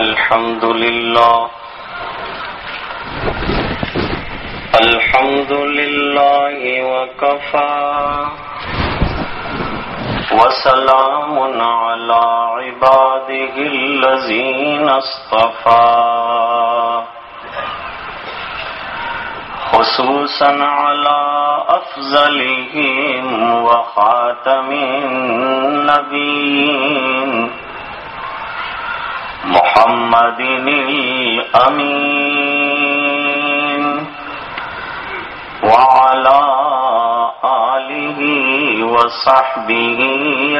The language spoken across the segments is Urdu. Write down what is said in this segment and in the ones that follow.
الحمد لله الحمد لله وكفى وسلام على عباده الذين خصوصا على أفضلهم وخاتم النبيين. محمد الأمين. وعلى آله وصحبه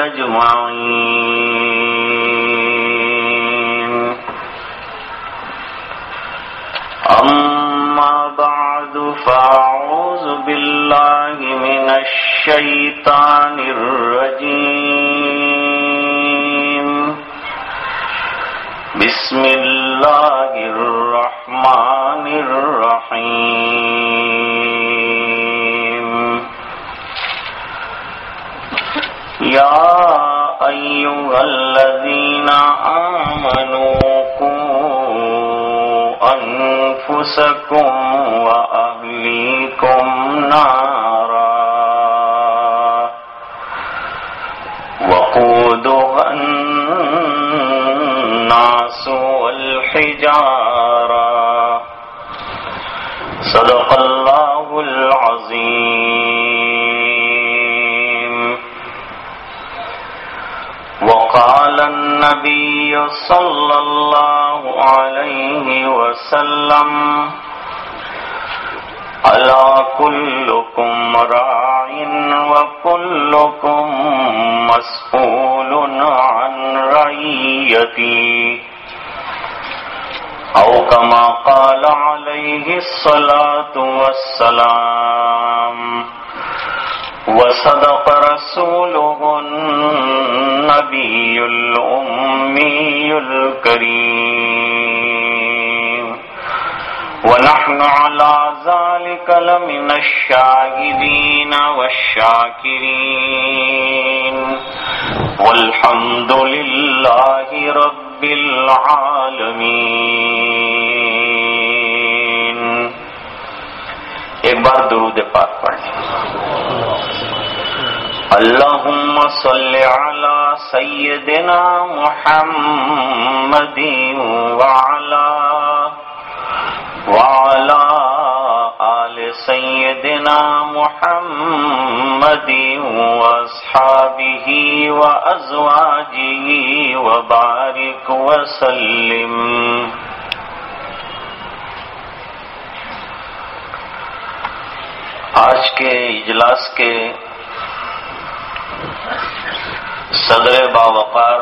أجمعين. أما بعد، فأعوذ بالله من الشيطان الرجيم. بسم الله الرحمن الرحيم. يا أيها الذين آمنوا قوا أنفسكم وأهليكم نارا. وقودها الناس والحجارة. صدق الله العظيم. وقال النبي صلى الله عليه وسلم. ألا كلكم راع وكلكم مسؤول عن رعيتي. أو كما قال عليه الصلاة والسلام. وصدق رسوله النبي الأمي الكريم. ونحن على ذلك لمن الشاهدين والشاكرين. والحمد لله رب العالمين. ایک بار درود پاک پڑھیں۔ اللهم صل على سيدنا محمد وعلى وعلى آل سيدنا محمد وأصحابه وأزواجه وبارك وسلم. آج کے اجلاس کے صدر باوقار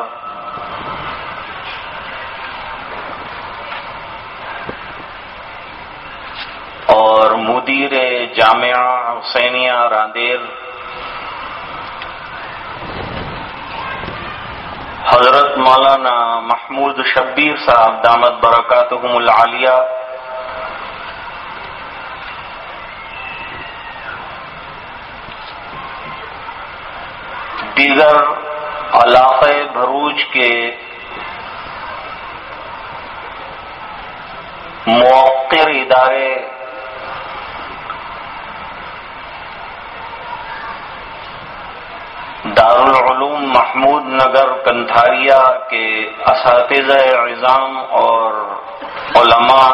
اور مدیر جامعہ حسینیہ راندیر حضرت مولانا محمود شبیر صاحب، دامت برکاتہم العالیہ، دیگر علاقہ بھروچ کے موقر ادارے دارالعلوم محمود نگر کنتھاریا کے اساتذہ اعظام اور علماء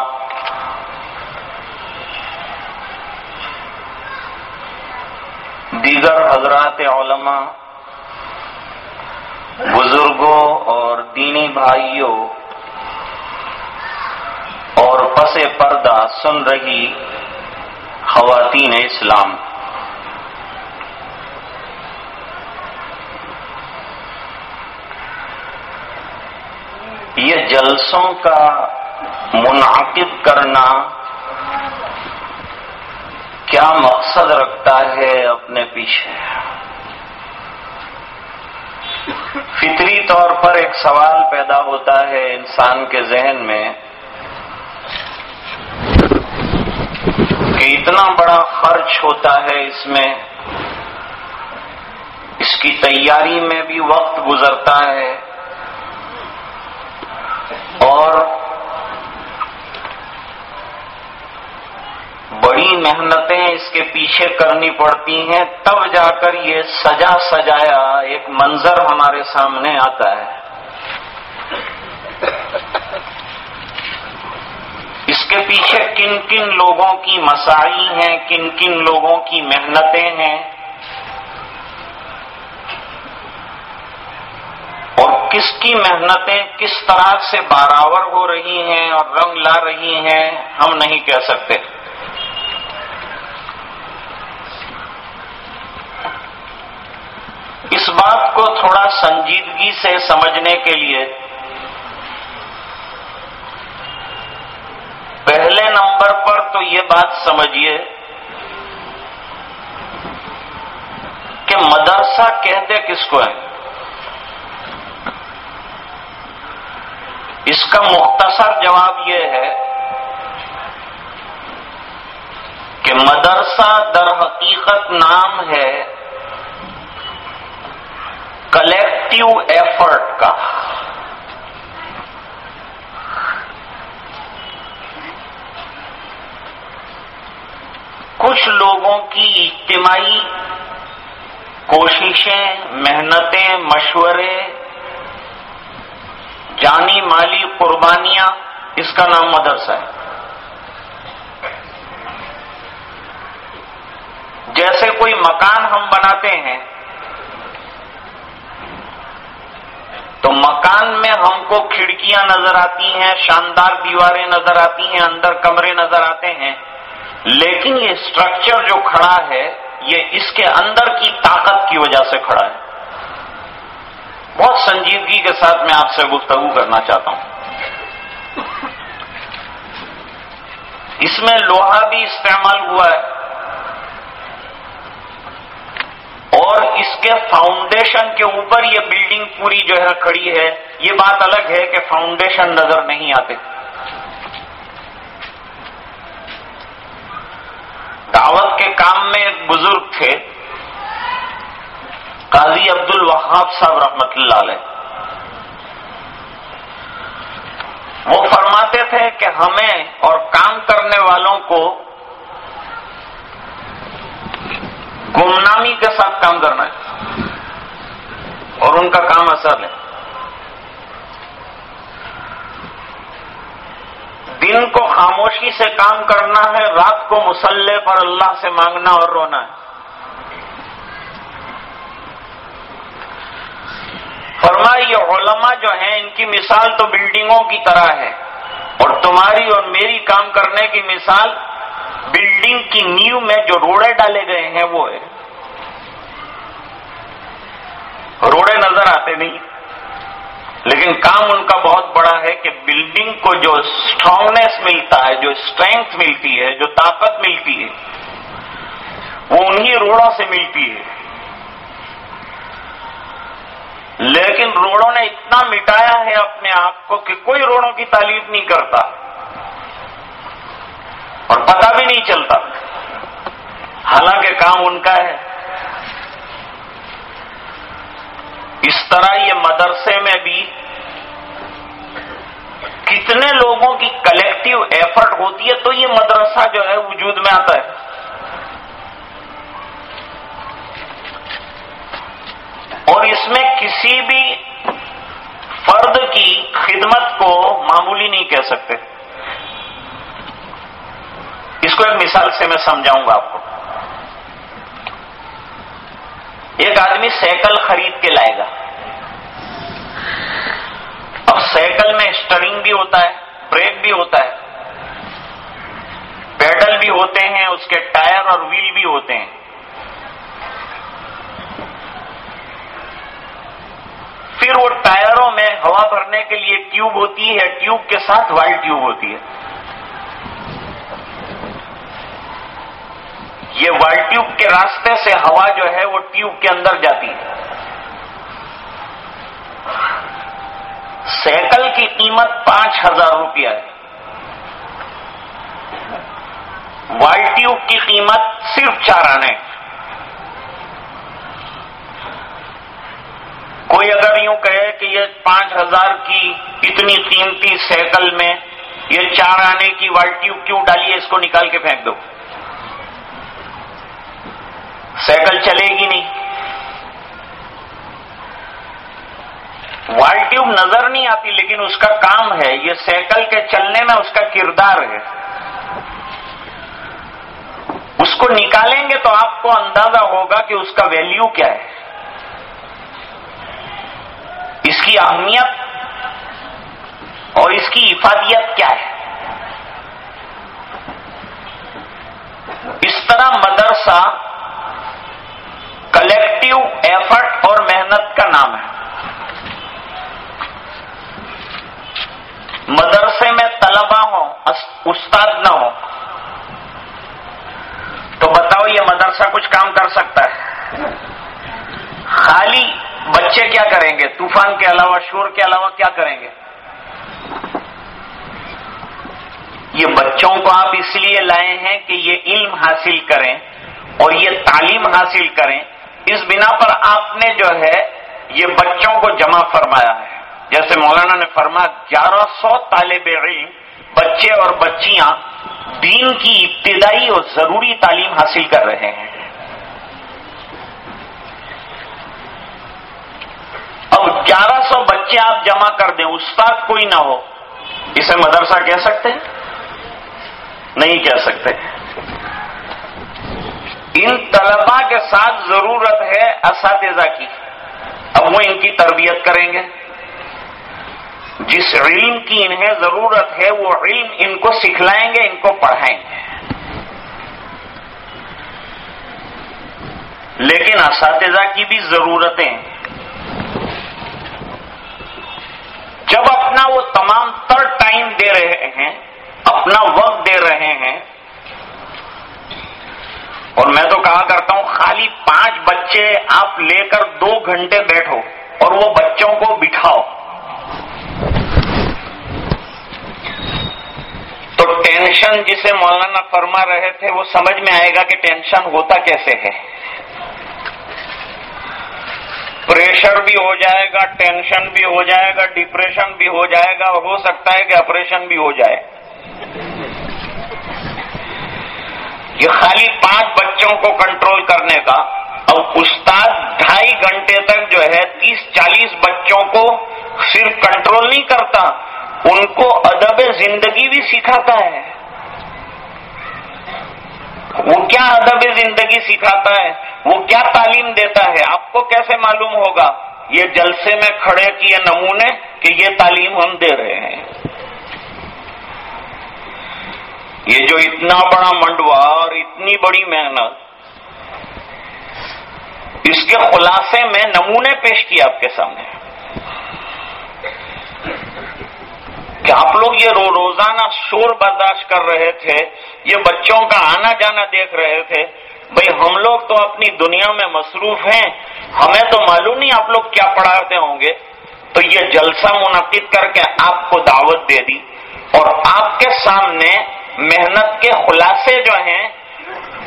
دیگر حضرات علماء، بزرگوں اور دینی بھائیوں اور پس پردہ سن رہی خواتین اسلام۔ یہ جلسوں کا منعقد کرنا کیا مقصد رکھتا ہے اپنے پیچھے؟ فطری طور پر ایک سوال پیدا ہوتا ہے انسان کے ذہن میں کہ اتنا بڑا خرچ ہوتا ہے اس میں، اس کی تیاری میں بھی وقت گزرتا ہے اور بڑی محنتیں اس کے پیچھے کرنی پڑتی ہیں، تب جا کر یہ سجا سجایا ایک منظر ہمارے سامنے آتا ہے۔ اس کے پیچھے کن کن لوگوں کی مسائی ہیں، کن کن لوگوں کی محنتیں ہیں؟ اور کس کی محنتیں کس طرح سے باراور ہو رہی ہیں اور رنگ لا رہی ہیں ہم نہیں کہہ سکتے۔ اس بات کو تھوڑا سنجیدگی سے سمجھنے کے لیے پہلے نمبر پر تو یہ بات سمجھیے کہ مدرسہ کہتے کس کو ہے اس کا مختصر جواب یہ ہے کہ مدرسہ در حقیقت نام ہے کلیکٹو ایفرٹ کا۔ کچھ لوگوں کی اجتماعی کوششیں، محنتیں، مشورے جانی، مالی، قربانیاں، اس کا نام مدرسہ ہے۔ جیسے کوئی مکان ہم بناتے ہیں، تو مکان میں ہم کو کھڑکیاں نظر آتی ہیں، شاندار دیواریں نظر آتی ہیں، اندر کمرے نظر آتے ہیں۔ لیکن یہ اسٹرکچر جو کھڑا ہے، یہ اس کے اندر کی طاقت کی وجہ سے کھڑا ہے۔ بہت سنجیدگی کے ساتھ میں آپ سے گفتگو کرنا چاہتا ہوں۔ اس میں لوہا بھی استعمال ہوا ہے۔ اور اس کے فاؤنڈیشن کے اوپر یہ بلڈنگ پوری جو ہے کھڑی ہے، یہ بات الگ ہے کہ فاؤنڈیشن نظر نہیں آتے۔ دعوت کے کام میں ایک بزرگ تھے۔ قاضی عبد الوہاب صاحب رحمت اللہ علیہ۔ وہ فرماتے تھے کہ ہمیں اور کام کرنے والوں کو گمنامی کے ساتھ کام کرنا ہے۔ اور ان کا کام اثر ہے۔ دن کو خاموشی سے کام کرنا ہے، رات کو مسلح پر اللہ سے مانگنا اور رونا ہے۔ فرما یہ علماء جو ہیں، ان کی مثال تو بلڈنگوں کی طرح ہے۔ اور تمہاری اور میری کام کرنے کی مثال بلڈنگ کی نیو میں جو روڑے ڈالے گئے ہیں، وہ ہے۔ روڑے نظر آتے نہیں، لیکن کام ان کا بہت بڑا ہے کہ بلڈنگ کو جو اسٹرانگنیس ملتا ہے، جو اسٹرینگتھ ملتی ہے، جو طاقت ملتی ہے، وہ انہی روڑوں سے ملتی ہے۔ لیکن روڑوں نے اتنا مٹایا ہے اپنے آپ کو کہ کوئی روڑوں کی تعریف نہیں کرتا اور پتہ بھی نہیں چلتا۔ حالانکہ کام ان کا ہے۔ اس طرح یہ مدرسے میں بھی کتنے لوگوں کی کلیکٹو ایفرٹ ہوتی ہے تو یہ مدرسہ جو ہے وجود میں آتا ہے اور اس میں کسی بھی فرد کی خدمت کو معمولی نہیں کہہ سکتے۔ اس کو ایک مثال سے میں سمجھاؤں گا آپ کو۔ ایک آدمی سائیکل خرید کے لائے گا۔ اب سائیکل میں اسٹرنگ بھی ہوتا ہے، بریک بھی ہوتا ہے۔ پیڈل بھی ہوتے ہیں، اس کے ٹائر اور ویل بھی ہوتے ہیں۔ پھر وہ ٹائروں میں ہوا بھرنے کے لیے ٹیوب ہوتی ہے، ٹیوب کے ساتھ وائل ٹیوب ہوتی ہے۔ یہ وال ٹیوب کے راستے سے ہوا جو ہے وہ ٹیوب کے اندر جاتی ہے۔ سائیکل کی قیمت پانچ ہزار روپیہ ہے۔ وال ٹیوب کی قیمت صرف چار آنے۔ کوئی اگر یوں کہے کہ یہ پانچ ہزار کی اتنی قیمتی سائیکل میں یہ چار آنے کی وال ٹیوب کیوں ڈالیے اس کو نکال کے پھینک دو۔ سائیکل چلے گی نہیں۔ وال ٹیوب نظر نہیں آتی، لیکن اس کا کام ہے، یہ سائیکل کے چلنے میں اس کا کردار ہے۔ اس کو نکالیں گے تو آپ کو اندازہ ہوگا کہ اس کا ویلیو کیا ہے۔ اس کی اہمیت اور اس کی افادیت کیا ہے؟ اس طرح مدرسہ کلیکٹو ایفرٹ اور محنت کا نام ہے مدرسے میں طلبا ہو استاد نہ ہو تو بتاؤ یہ مدرسہ کچھ کام کر سکتا ہے خالی بچے کیا کریں گے طوفان کے علاوہ، شور کے علاوہ کیا کریں گے؟ یہ بچوں کو آپ اس لیے لائے ہیں کہ یہ علم حاصل کریں اور یہ تعلیم حاصل کریں۔ اس بنا پر آپ نے جو ہے، یہ بچوں کو جمع فرمایا ہے۔ جیسے مولانا نے فرمایا، گیارہ سو طالب علم، بچے اور بچیاں دین کی ابتدائی اور ضروری تعلیم حاصل کر رہے ہیں اب گیارہ سو بچے آپ جمع کر دیں، استاد کوئی نہ ہو۔ اسے مدرسہ کہہ سکتے ہیں؟ نہیں کہہ سکتے۔ ان طلبا کے ساتھ ضرورت ہے اساتذہ کی۔ اب وہ ان کی تربیت کریں گے۔ جس علم کی انہیں ضرورت ہے، وہ علم ان کو سکھلائیں گے، ان کو پڑھائیں گے۔ لیکن اساتذہ کی بھی ضرورتیں جب اپنا وہ تمام تر ٹائم دے رہے ہیں، اپنا وقت دے رہے ہیں، اور میں تو کہا کرتا ہوں، خالی پانچ بچے آپ لے کر دو گھنٹے بیٹھو اور وہ بچوں کو بٹھاؤ۔ تو ٹینشن جسے مولانا فرما رہے تھے، وہ سمجھ میں آئے گا کہ ٹینشن ہوتا کیسے ہے۔ پریشر بھی ہو جائے گا ٹینشن بھی ہو جائے گا ڈپریشن بھی ہو جائے گا اور ہو سکتا ہے کہ آپریشن بھی ہو جائے۔ یہ خالی پانچ بچوں کو کنٹرول کرنے کا۔ اب استاد ڈھائی گھنٹے تک جو ہے تیس چالیس بچوں کو صرف کنٹرول نہیں کرتا، ان کو ادب زندگی بھی سکھاتا ہے۔ وہ کیا ادب زندگی سکھاتا ہے؟ وہ کیا تعلیم دیتا ہے؟ آپ کو کیسے معلوم ہوگا؟ یہ جلسے میں کھڑے کیے نمونے کہ یہ تعلیم ہم دے رہے ہیں۔ یہ جو اتنا بڑا منڈوا اور اتنی بڑی محنت، اس کے خلاصے میں نمونے پیش کیا آپ کے سامنے۔ کہ آپ لوگ یہ رو، روزانہ شور برداشت کر رہے تھے، یہ بچوں کا آنا جانا دیکھ رہے تھے بھئی ہم لوگ تو اپنی دنیا میں مصروف ہیں، ہمیں تو معلوم نہیں آپ لوگ کیا پڑھاتے ہوں گے۔ تو یہ جلسہ منعقد کر کے آپ کو دعوت دے دی۔ اور آپ کے سامنے محنت کے خلاصے جو ہیں،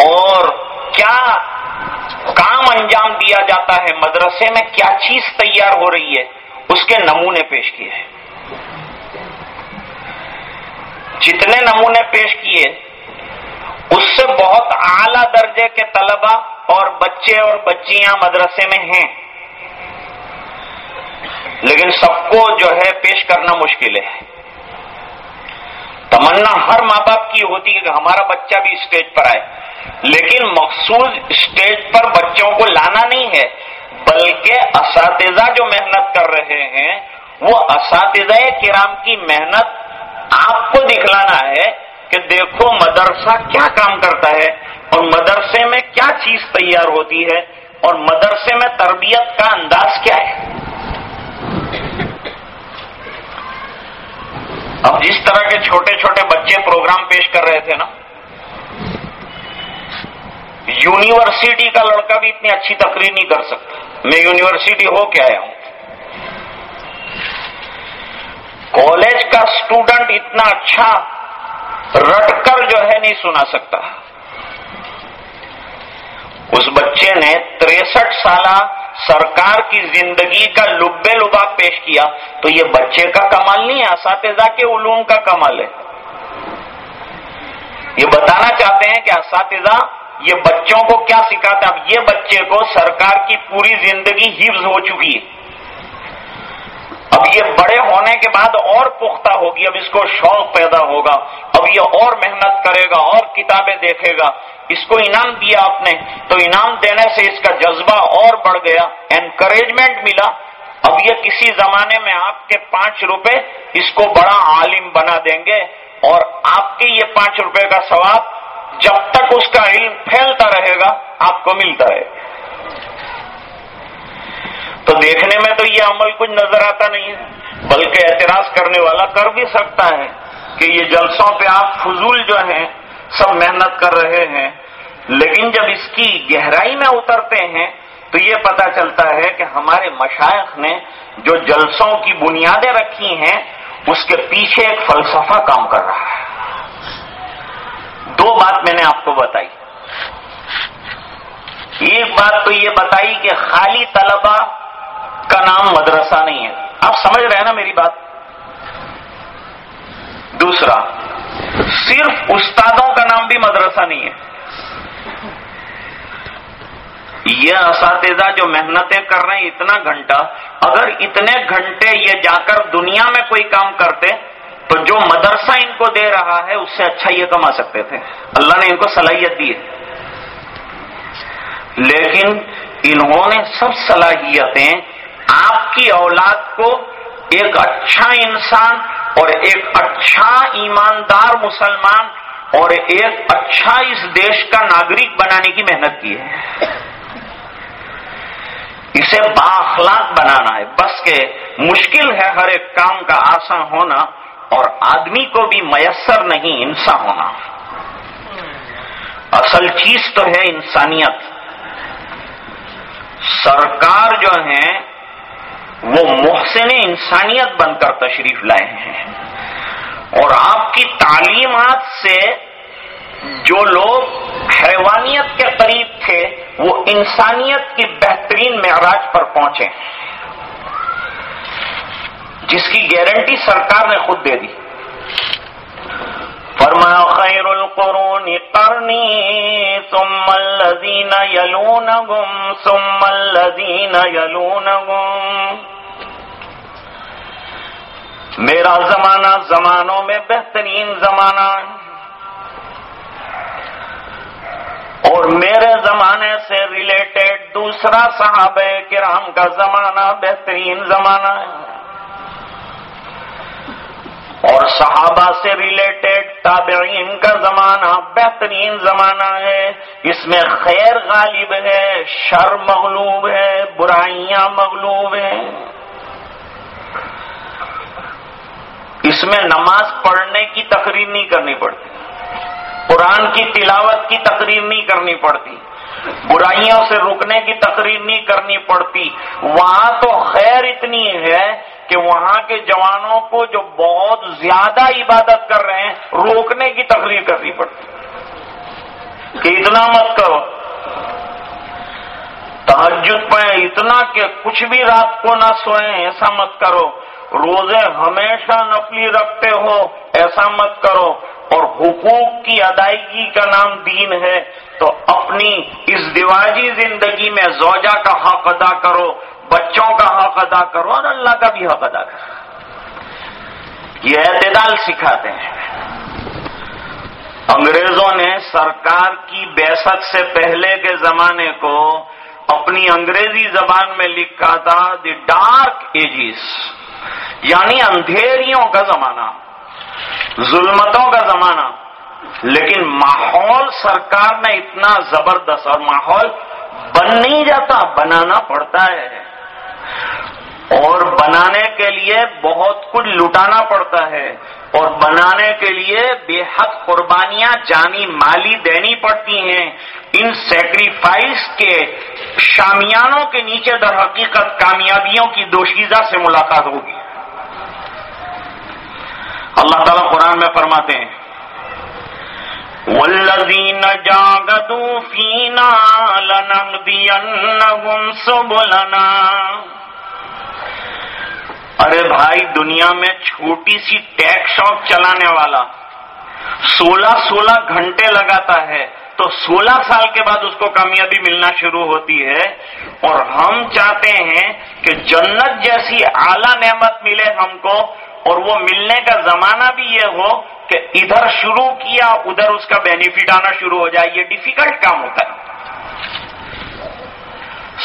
اور کیا کام انجام دیا جاتا ہے، مدرسے میں کیا چیز تیار ہو رہی ہے، اس کے نمونے پیش کیے۔ ہیں جتنے نمونے پیش کیے اس سے بہت اعلی درجے کے طلبا اور بچے اور بچیاں مدرسے میں ہیں۔ لیکن سب کو جو ہے پیش کرنا مشکل ہے۔ تمنا ہر ماں باپ کی ہوتی ہے کہ ہمارا بچہ بھی اسٹیج پر آئے۔ لیکن مخصوص اسٹیج پر بچوں کو لانا نہیں ہے، بلکہ اساتذہ جو محنت کر رہے ہیں، وہ اساتذہ کرام کی محنت آپ کو دکھلانا ہے۔ کہ دیکھو مدرسہ کیا کام کرتا ہے اور مدرسے میں کیا چیز تیار ہوتی ہے اور مدرسے میں تربیت کا انداز کیا ہے؟ اب جس طرح کے چھوٹے چھوٹے بچے پروگرام پیش کر رہے تھے نا، یونیورسٹی کا لڑکا بھی اتنی اچھی تقریر نہیں کر سکتا۔ میں یونیورسٹی ہو کے آیا ہوں۔ کالج کا اسٹوڈنٹ اتنا اچھا رٹ کر جو ہے نہیں سنا سکتا۔ اس بچے نے تریسٹھ سالہ سرکار کی زندگی کا لبے لبا پیش کیا۔ تو یہ بچے کا کمال نہیں ہے، اساتذہ کے علوم کا کمال ہے۔ یہ بتانا چاہتے ہیں کہ اساتذہ یہ بچوں کو کیا سکھاتا اب یہ بچے کو سرکار کی پوری زندگی حفظ ہو چکی ہے۔ اب یہ بڑے ہونے کے بعد اور پختہ ہوگی، اب اس کو شوق پیدا ہوگا، اب یہ اور محنت کرے گا، اور کتابیں دیکھے گا۔ اس کو انعام دیا آپ نے، تو انعام دینے سے اس کا جذبہ اور بڑھ گیا انکریجمنٹ ملا۔ اب یہ کسی زمانے میں آپ کے پانچ روپے اس کو بڑا عالم بنا دیں گے، اور آپ کے یہ پانچ روپے کا ثواب جب تک اس کا علم پھیلتا رہے گا، آپ کو ملتا رہے گا۔ تو دیکھنے میں تو یہ عمل کچھ نظر آتا نہیں ہے، بلکہ اعتراض کرنے والا کر بھی سکتا ہے کہ یہ جلسوں پہ آپ فضول جو ہیں، سب محنت کر رہے ہیں۔ لیکن جب اس کی گہرائی میں اترتے ہیں، تو یہ پتا چلتا ہے کہ ہمارے مشائق نے جو جلسوں کی بنیادیں رکھی ہیں، اس کے پیچھے ایک فلسفہ کام کر رہا ہے۔ دو بات میں نے آپ کو بتائی۔ ایک بات تو یہ بتائی کہ خالی طلبہ کا نام مدرسہ نہیں ہے۔ آپ سمجھ رہے ہیں نا میری بات؟ دوسرا، صرف استادوں کا نام بھی مدرسہ نہیں ہے۔ یہ اساتذہ جو محنتیں کر رہے ہیں اتنا گھنٹہ، اگر اتنے گھنٹے یہ جا کر دنیا میں کوئی کام کرتے، تو جو مدرسہ ان کو دے رہا ہے، اس سے اچھا یہ کما سکتے تھے۔ اللہ نے ان کو صلاحیت دی ہے۔ لیکن انہوں نے سب صلاحیتیں آپ کی اولاد کو ایک اچھا انسان اور ایک اچھا ایماندار مسلمان اور ایک اچھا اس دیش کا ناگرک بنانے کی محنت کی ہے۔ اسے باخلاق بنانا ہے۔ بس کہ مشکل ہے ہر ایک کام کا آسان ہونا اور آدمی کو بھی میسر نہیں انسان ہونا۔ اصل چیز تو ہے انسانیت۔ سرکار جو ہیں وہ محسن انسانیت بن کر تشریف لائے ہیں۔ اور آپ کی تعلیمات سے جو لوگ حیوانیت کے قریب تھے، وہ انسانیت کی بہترین معراج پر پہنچے جس کی گارنٹی سرکار نے خود دے دی۔ فرمایا خیر القرون قرنی، ثم الذین یلونگم ثم الذین یلونگم میرا زمانہ زمانوں میں بہترین زمانہ اور میرے زمانے سے ریلیٹڈ دوسرا صحابہ کرام کا زمانہ بہترین زمانہ ہے۔ اور صحابہ سے ریلیٹڈ تابعین کا زمانہ بہترین زمانہ ہے۔ اس میں خیر غالب ہے، شر مغلوب ہے، برائیاں مغلوب ہیں۔ اس میں نماز پڑھنے کی تقریر نہیں کرنی پڑتی۔ قرآن کی تلاوت کی تقریر نہیں کرنی پڑتی۔ برائیوں سے رکنے کی تقریر نہیں کرنی پڑتی۔ وہاں تو خیر اتنی ہے کہ وہاں کے جوانوں کو جو بہت زیادہ عبادت کر رہے ہیں، روکنے کی تقریر کرنی پڑتی کہ اتنا مت کرو۔ تحجد پہ اتنا کہ کچھ بھی رات کو نہ سوئیں ایسا مت کرو۔ روزے ہمیشہ نفلی رکھتے ہو، ایسا مت کرو۔ اور حقوق کی ادائیگی کا نام دین ہے، تو اپنی اس دیواجی زندگی میں زوجہ کا حق ادا کرو۔ بچوں کا حق ادا کرو اور اللہ کا بھی حق ادا کرو۔ یہ اعتدال سکھاتے ہیں۔ انگریزوں نے سرکار کی بیست سے پہلے کے زمانے کو اپنی انگریزی زبان میں لکھا تھا، دی ڈارک ایجز یعنی اندھیریوں کا زمانہ، ظلمتوں کا زمانہ۔ لیکن ماحول سرکار نے اتنا زبردست اور ماحول بن نہیں جاتا، بنانا پڑتا ہے۔ اور بنانے کے لیے بہت کچھ لٹانا پڑتا ہے اور بنانے کے لیے بے حد قربانیاں جانی مالی دینی پڑتی ہیں۔ ان سیکریفائس کے شامیانوں کے نیچے در حقیقت کامیابیوں کی دوشیزہ سے ملاقات ہوگی۔ اللہ تعالیٰ قرآن میں فرماتے ہیں والذین سبلنا۔ ارے بھائی، دنیا میں چھوٹی سی ٹیک شاپ چلانے والا سولہ سولہ گھنٹے لگاتا ہے، تو سولہ سال کے بعد اس کو کامیابی ملنا شروع ہوتی ہے۔ اور ہم چاہتے ہیں کہ جنت جیسی اعلی نعمت ملے ہم کو، اور وہ ملنے کا زمانہ بھی یہ ہو کہ ادھر شروع کیا، ادھر اس کا بینیفٹ آنا شروع ہو جائے، یہ ڈیفیکلٹ کام ہوتا ہے۔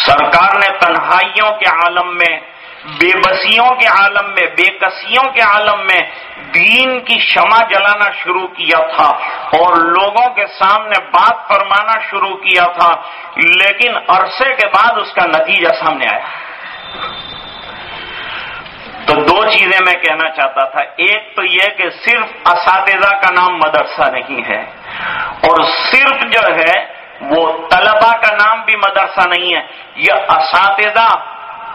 سرکار نے تنہائیوں کے عالم میں بے بسیوں کے عالم میں بے کسیوں کے عالم میں دین کی شمع جلانا شروع کیا تھا اور لوگوں کے سامنے بات فرمانا شروع کیا تھا، لیکن عرصے کے بعد اس کا نتیجہ سامنے آیا۔ تو دو چیزیں میں کہنا چاہتا تھا۔ ایک تو یہ کہ صرف اساتذہ کا نام مدرسہ نہیں ہے۔ اور صرف جو ہے، وہ طلبا کا نام بھی مدرسہ نہیں ہے۔ یہ اساتذہ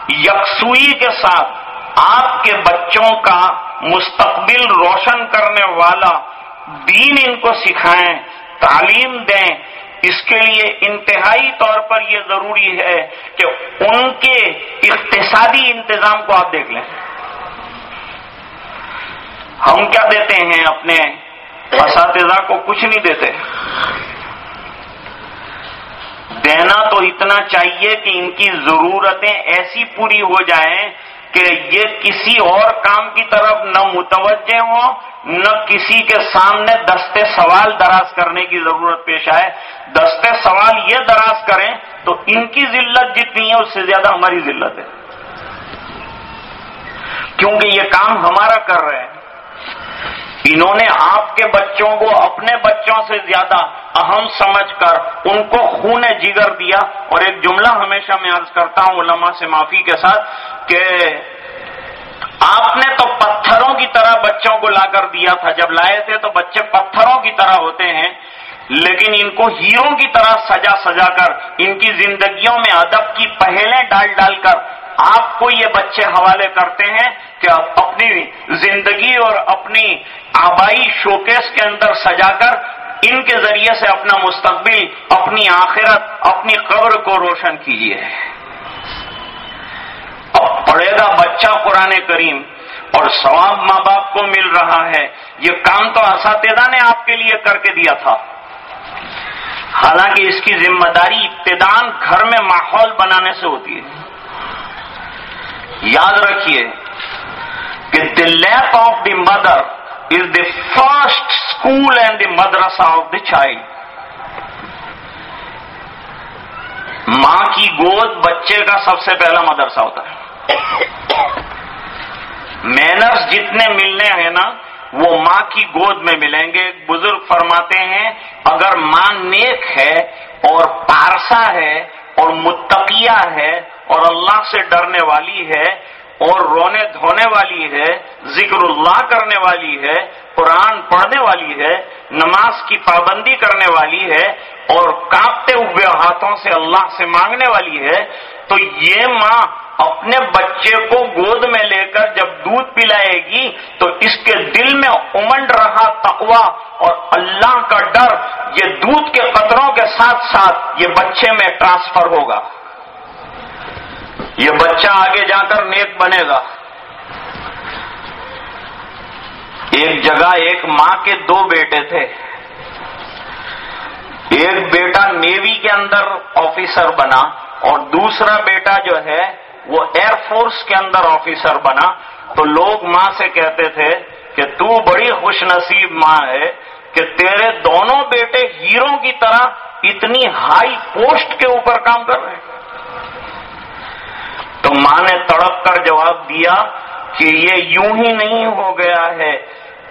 یکسوئی کے ساتھ آپ کے بچوں کا مستقبل روشن کرنے والا دین ان کو سکھائیں، تعلیم دیں۔ اس کے لیے انتہائی طور پر یہ ضروری ہے کہ ان کے اقتصادی انتظام کو آپ دیکھ لیں۔ ہم کیا دیتے ہیں اپنے اساتذہ کو کچھ نہیں دیتے؟ دینا تو اتنا چاہیے کہ ان کی ضرورتیں ایسی پوری ہو جائیں کہ یہ کسی اور کام کی طرف نہ متوجہ ہوں، نہ کسی کے سامنے دستے سوال دراز کرنے کی ضرورت پیش آئے۔ دستے سوال یہ دراز کریں تو ان کی ذلت جتنی ہے، اس سے زیادہ ہماری ذلت ہے۔ کیونکہ یہ کام ہمارا کر رہے ہیں۔ انہوں نے آپ کے بچوں کو اپنے بچوں سے زیادہ اہم سمجھ کر ان کو خون جگر دیا اور ایک جملہ ہمیشہ میں عرض کرتا ہوں علماء سے معافی کے ساتھ کہ آپ نے تو پتھروں کی طرح بچوں کو لا کر دیا تھا۔ جب لائے تھے تو بچے پتھروں کی طرح ہوتے ہیں، لیکن ان کو ہیروں کی طرح سجا سجا کر، ان کی زندگیوں میں ادب کی پہلے ڈال ڈال کر آپ کو یہ بچے حوالے کرتے ہیں کہ اپنی زندگی اور اپنی آبائی شوکیس کے اندر سجا کر ان کے ذریعے سے اپنا مستقبل، اپنی آخرت، اپنی قبر کو روشن کیجیے۔ اب پڑھے گا بچہ قرآن کریم اور ثواب ماں باپ کو مل رہا ہے، یہ کام تو اساتذہ نے آپ کے لیے کر کے دیا تھا۔ حالانکہ اس کی ذمہ داری ابتدان گھر میں ماحول بنانے سے ہوتی ہے۔ یاد رکھیے کہ the lap of the mother is the first school and the مدرسہ آف دی چائلڈ ماں کی گود بچے کا سب سے پہلا مدرسہ ہوتا ہے۔ مینرس جتنے ملنے ہیں نا، وہ ماں کی گود میں ملیں گے۔ بزرگ فرماتے ہیں، اگر ماں نیک ہے اور پارسا ہے اور متقیہ ہے اور اللہ سے ڈرنے والی ہے اور رونے دھونے والی ہے، ذکر اللہ کرنے والی ہے، قرآن پڑھنے والی ہے، نماز کی پابندی کرنے والی ہے اور کانپتے ہوئے ہاتھوں سے اللہ سے مانگنے والی ہے۔ تو یہ ماں اپنے بچے کو گود میں لے کر جب دودھ پلائے گی تو اس کے دل میں امنڈ رہا تقوا اور اللہ کا ڈر، یہ دودھ کے قطروں کے ساتھ ساتھ یہ بچے میں ٹرانسفر ہوگا۔ یہ بچہ آگے جا کر نیک بنے گا۔ ایک جگہ ایک ماں کے دو بیٹے تھے۔ ایک بیٹا نیوی کے اندر آفیسر بنا اور دوسرا بیٹا جو ہے وہ ایئر فورس کے اندر آفیسر بنا۔ تو لوگ ماں سے کہتے تھے کہ تو بڑی خوش نصیب ماں ہے کہ تیرے دونوں بیٹے ہیروں کی طرح اتنی ہائی پوسٹ کے اوپر کام کر رہے ہیں۔ تو ماں نے تڑپ کر جواب دیا کہ یہ یوں ہی نہیں ہو گیا ہے۔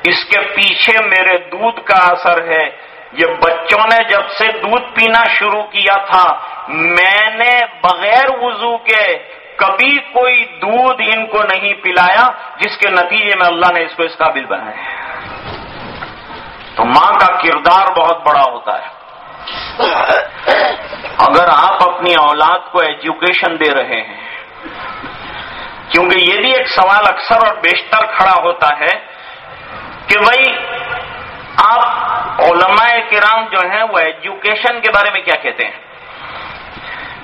اس کے پیچھے میرے دودھ کا اثر ہے۔ یہ بچوں نے جب سے دودھ پینا شروع کیا تھا، میں نے بغیر وضو کے کبھی کوئی دودھ ان کو نہیں پلایا، جس کے نتیجے میں اللہ نے اس کو اس قابل بنایا۔ تو ماں کا کردار بہت بڑا ہوتا ہے۔ اگر آپ اپنی اولاد کو ایجوکیشن دے رہے ہیں کیونکہ یہ بھی ایک سوال اکثر اور بیشتر کھڑا ہوتا ہے کہ بھائی، آپ علماء کرام جو ہیں، وہ ایجوکیشن کے بارے میں کیا کہتے ہیں؟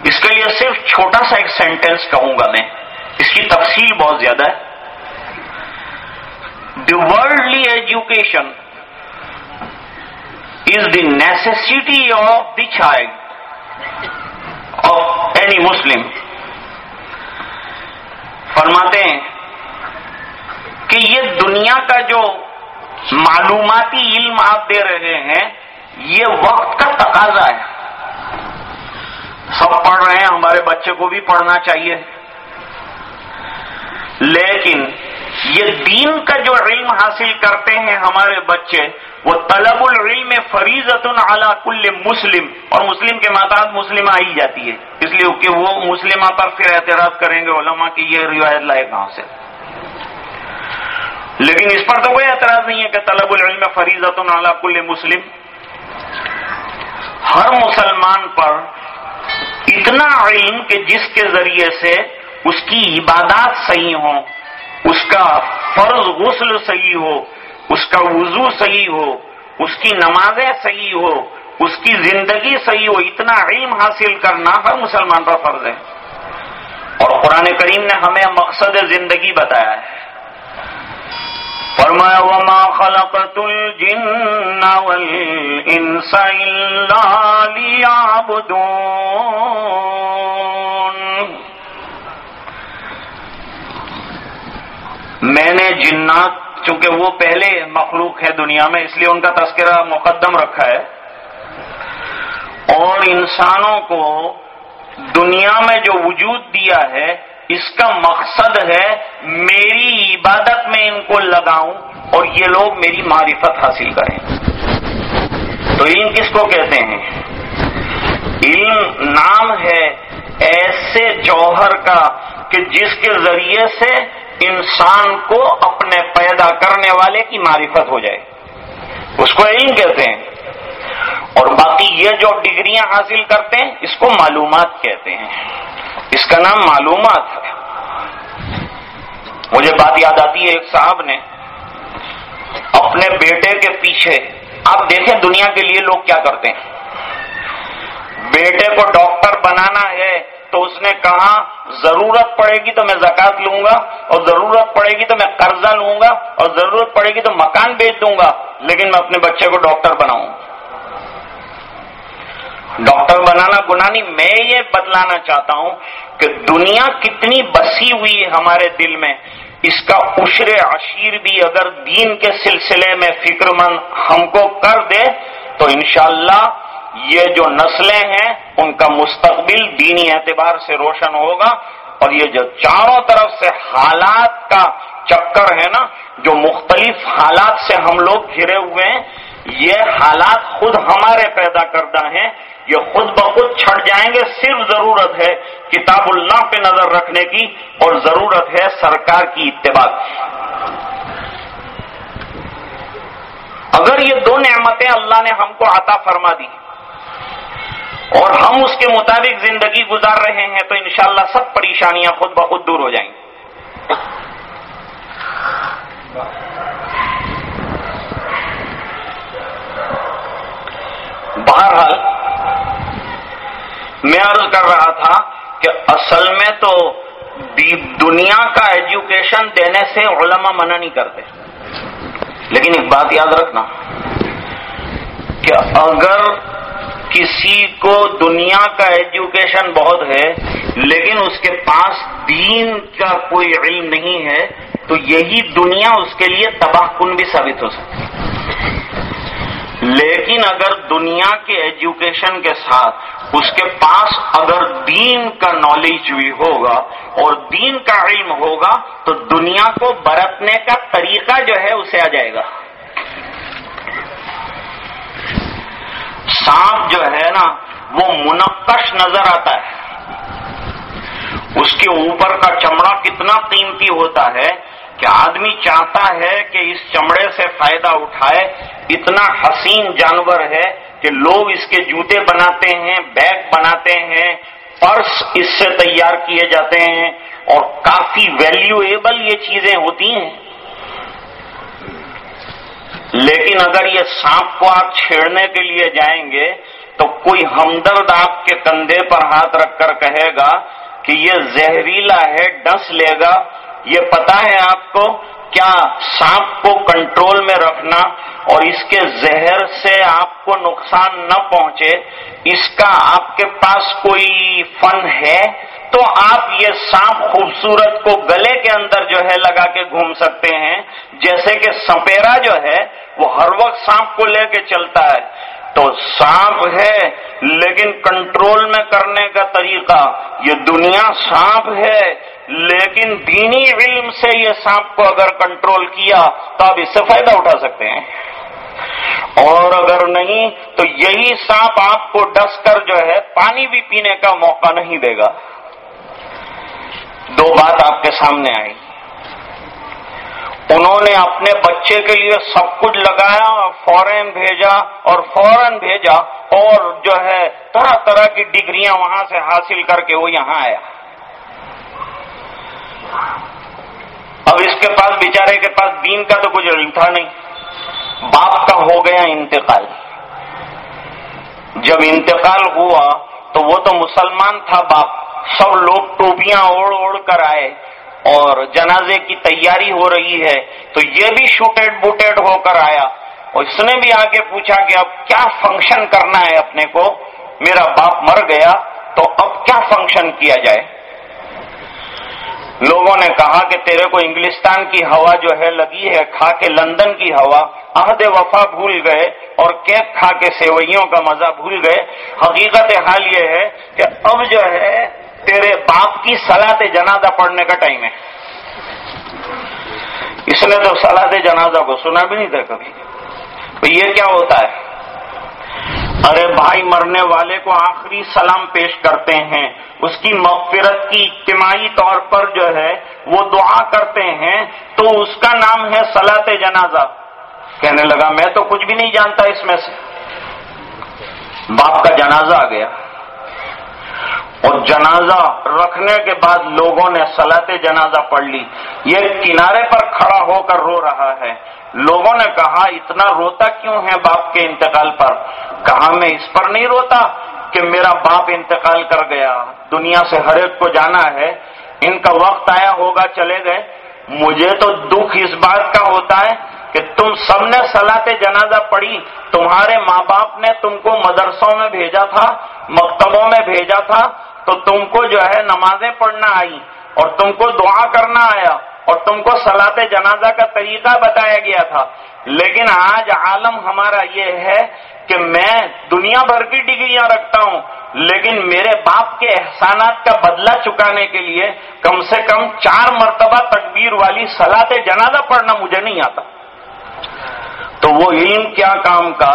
اس کے لیے صرف چھوٹا سا ایک سینٹینس کہوں گا میں۔ اس کی تفصیل بہت زیادہ ہے۔ The worldly education is the necessity of the child of any Muslim فرماتے ہیں کہ یہ دنیا کا جو معلوماتی علم آپ دے رہے ہیں، یہ وقت کا تقاضا ہے۔ سب پڑھ رہے ہیں، ہمارے بچے کو بھی پڑھنا چاہیے۔ لیکن یہ دین کا جو علم حاصل کرتے ہیں ہمارے بچے وہ طلب العلم فریضت اعلی کل مسلم اور مسلم کے ماتحت مسلم آئی جاتی ہے۔ اس لیے کہ وہ مسلمہ پر پھر اعتراض کریں گے علماء کی یہ روایت لائے کہاں سے۔ لیکن اس پر تو کوئی اعتراض نہیں ہے کہ طلب العلم فریضت اعلی کل مسلم۔ ہر مسلمان پر اتنا علم کہ جس کے ذریعے سے اس کی عبادات صحیح ہوں، اس کا فرض غسل صحیح ہو اس کا وضو صحیح ہو، اس کی نمازیں صحیح ہو، اس کی زندگی صحیح ہو، اتنا علم حاصل کرنا ہر مسلمان پر فرض ہے۔ اور قرآن کریم نے ہمیں مقصد زندگی بتایا ہے۔ فرمایا، وما خلقت الجن والانس الا ليعبدون۔ میں نے جنات چونکہ وہ پہلے مخلوق ہے دنیا میں، اس لیے ان کا تذکرہ مقدم رکھا ہے۔ اور انسانوں کو دنیا میں جو وجود دیا ہے، اس کا مقصد ہے میری عبادت میں ان کو لگاؤں اور یہ لوگ میری معرفت حاصل کریں۔ تو علم کس کو کہتے ہیں؟ علم نام ہے ایسے جوہر کا کہ جس کے ذریعے سے انسان کو اپنے پیدا کرنے والے کی معرفت ہو جائے۔ اس کو علم کہتے ہیں۔ اور باقی یہ جو ڈگریاں حاصل کرتے ہیں، اس کو معلومات کہتے ہیں۔ اس کا نام معلومات ہے۔ مجھے بات یاد آتی ہے، ایک صاحب نے اپنے بیٹے کے پیچھے، آپ دیکھیں دنیا کے لیے لوگ کیا کرتے ہیں۔ بیٹے کو ڈاکٹر بنانا ہے۔ تو اس نے کہا، ضرورت پڑے گی تو میں زکات لوں گا اور ضرورت پڑے گی تو میں قرضہ لوں گا اور ضرورت پڑے گی تو مکان بیچ دوں گا، لیکن میں اپنے بچے کو ڈاکٹر بناؤں. ڈاکٹر بنانا گناہ نہیں، میں یہ بدلانا چاہتا ہوں کہ دنیا کتنی بسی ہوئی ہے ہمارے دل میں، اس کا عشر عشیر بھی اگر دین کے سلسلے میں فکر مند ہم کو کر دے، تو انشاءاللہ یہ جو نسلیں ہیں، ان کا مستقبل دینی اعتبار سے روشن ہوگا۔ اور یہ جو چاروں طرف سے حالات کا چکر ہے نا، جو مختلف حالات سے ہم لوگ گھرے ہوئے ہیں، یہ حالات خود ہمارے پیدا کردہ ہیں۔ یہ خود بخود چھٹ جائیں گے۔ صرف ضرورت ہے کتاب اللہ پہ نظر رکھنے کی، اور ضرورت ہے سرکار کی اتباع۔ اگر یہ دو نعمتیں اللہ نے ہم کو عطا فرما دی اور ہم اس کے مطابق زندگی گزار رہے ہیں تو انشاءاللہ سب پریشانیاں خود بخود دور ہو جائیں گی۔ بہرحال میں عرض کر رہا تھا کہ اصل میں تو دنیا کا ایجوکیشن دینے سے علماء منع نہیں کرتے۔ لیکن ایک بات یاد رکھنا کہ اگر کسی کو دنیا کا ایجوکیشن بہت ہے، لیکن اس کے پاس دین کا کوئی علم نہیں ہے، تو یہی دنیا اس کے لیے تباہ کن بھی ثابت ہو سکتی لیکن اگر دنیا کے ایجوکیشن کے ساتھ اس کے پاس اگر دین کا نالج بھی ہوگا اور دین کا علم ہوگا، تو دنیا کو برتنے کا طریقہ جو ہے، اسے آ جائے گا۔ سانپ جو ہے نا، وہ منقش نظر آتا ہے۔ اس کے اوپر کا چمڑا کتنا قیمتی ہوتا ہے کہ آدمی چاہتا ہے کہ اس چمڑے سے فائدہ اٹھائے۔ اتنا حسین جانور ہے کہ لوگ اس کے جوتے بناتے ہیں، بیگ بناتے ہیں، پرس اس سے تیار کیے جاتے ہیں اور کافی ویلیویبل یہ چیزیں ہوتی ہیں۔ لیکن اگر یہ سانپ کو آپ چھیڑنے کے لیے جائیں گے، تو کوئی ہمدرد آپ کے کندھے پر ہاتھ رکھ کر کہے گا کہ یہ زہریلا ہے ڈس لے گا۔ یہ پتا ہے آپ کو کیا سانپ کو کنٹرول میں رکھنا اور اس کے زہر سے آپ کو نقصان نہ پہنچے، اس کا آپ کے پاس کوئی فن ہے؟ تو آپ یہ سانپ خوبصورت کو گلے کے اندر جو ہے لگا کے گھوم سکتے ہیں، جیسے کہ سپیرا جو ہے وہ ہر وقت سانپ کو لے کے چلتا ہے۔ تو سانپ ہے، لیکن کنٹرول میں کرنے کا طریقہ، یہ دنیا سانپ ہے، لیکن دینی علم سے یہ سانپ کو اگر کنٹرول کیا تو آپ اس سے فائدہ اٹھا سکتے ہیں۔ اور اگر نہیں، تو یہی سانپ آپ کو ڈس کر جو ہے پانی بھی پینے کا موقع نہیں دے گا۔ دو بات آپ کے سامنے آئی۔ انہوں نے اپنے بچے کے لیے سب کچھ لگایا اور فورن بھیجا اور فوراً بھیجا اور جو ہے طرح طرح کی ڈگریاں وہاں سے حاصل کر کے وہ یہاں آیا۔ اب اس کے پاس بیچارے کے پاس دین کا تو کچھ علم تھا نہیں۔ باپ کا ہو گیا انتقال۔ جب انتقال ہوا تو وہ تو مسلمان تھا باپ۔ سب لوگ ٹوپیاں اوڑ اوڑ کر آئے۔ اور جنازے کی تیاری ہو رہی ہے، تو یہ بھی شوٹیڈ بوٹیڈ ہو کر آیا۔ اور اس نے بھی آگے پوچھا کہ اب کیا فنکشن کرنا ہے اپنے کو؟ میرا باپ مر گیا، تو اب کیا فنکشن کیا جائے؟ لوگوں نے کہا کہ تیرے کو انگلستان کی ہوا جو ہے لگی ہے، کھا کے لندن کی ہوا۔ عہد وفا بھول گئے اور کیک کھا کے سیوئیوں کا مزہ بھول گئے۔ حقیقت حال یہ ہے کہ اب جو ہے تیرے باپ کی سلاد جنازہ پڑھنے کا ٹائم ہے۔ اس نے تو سلاد جنازہ کو سنا بھی نہیں تھا کبھی۔ تو یہ کیا ہوتا ہے؟ ارے بھائی، مرنے والے کو آخری سلام پیش کرتے ہیں۔ اس کی مغفرت کی اجتماعی طور پر جو ہے، وہ دعا کرتے ہیں۔ تو اس کا نام ہے سلاط جنازہ۔ کہنے لگا، میں تو کچھ بھی نہیں جانتا اس میں سے۔ باپ کا جنازہ آ گیا۔ اور جنازہ رکھنے کے بعد لوگوں نے سلاط جنازہ پڑھ لی۔ یہ کنارے پر کھڑا ہو کر رو رہا ہے۔ لوگوں نے کہا، اتنا روتا کیوں ہے باپ کے انتقال پر؟ کہا، میں اس پر نہیں روتا کہ میرا باپ انتقال کر گیا۔ دنیا سے ہر ایک کو جانا ہے۔ ان کا وقت آیا ہوگا، چلے گئے۔ مجھے تو دکھ اس بات کا ہوتا ہے کہ تم سب نے سلاط جنازہ پڑھی۔ تمہارے ماں باپ نے تم کو مدرسوں میں بھیجا تھا، مکتبوں میں بھیجا تھا۔ تو تم کو جو ہے نمازیں پڑھنا آئی اور تم کو دعا کرنا آیا اور تم کو سلاط جنازہ کا طریقہ بتایا گیا تھا۔ لیکن آج عالم ہمارا یہ ہے کہ میں دنیا بھر کی ڈگریاں رکھتا ہوں، لیکن میرے باپ کے احسانات کا بدلہ چکانے کے لیے کم سے کم چار مرتبہ تکبیر والی سلاط جنازہ پڑھنا مجھے نہیں آتا۔ تو وہ علم کیا کام کا؟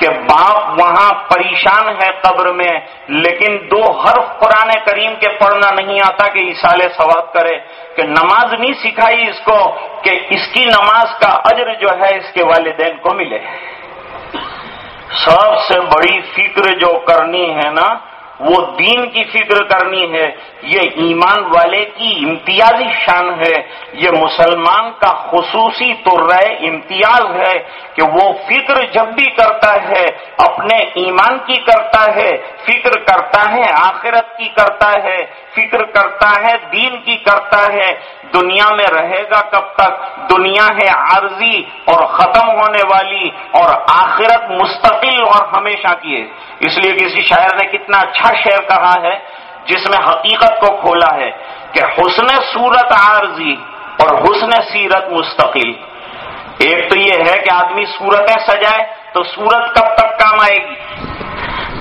کہ باپ وہاں پریشان ہے قبر میں، لیکن دو حرف قرآن کریم کے پڑھنا نہیں آتا کہ اسال ثواب کرے، کہ نماز نہیں سکھائی اس کو کہ اس کی نماز کا اجر جو ہے اس کے والدین کو ملے۔ سب سے بڑی فکر جو کرنی ہے نا وہ دین کی فکر کرنی ہے، یہ ایمان والے کی امتیازی شان ہے۔ یہ مسلمان کا خصوصی تو رائے امتیاز ہے کہ وہ فکر جب بھی کرتا ہے، اپنے ایمان کی کرتا ہے، فکر کرتا ہے آخرت کی کرتا ہے، فکر کرتا ہے دین کی کرتا ہے۔ دنیا میں رہے گا کب تک؟ دنیا ہے عارضی اور ختم ہونے والی اور آخرت مستقل اور ہمیشہ کی ہے۔ اس لیے کسی شاعر نے کتنا اچھا شعر کہا ہے، جس میں حقیقت کو کھولا ہے کہ حسن صورت عارضی اور حسن سیرت مستقل۔ ایک تو یہ ہے کہ آدمی صورتیں سجائے تو صورت کب تک کام آئے گی؟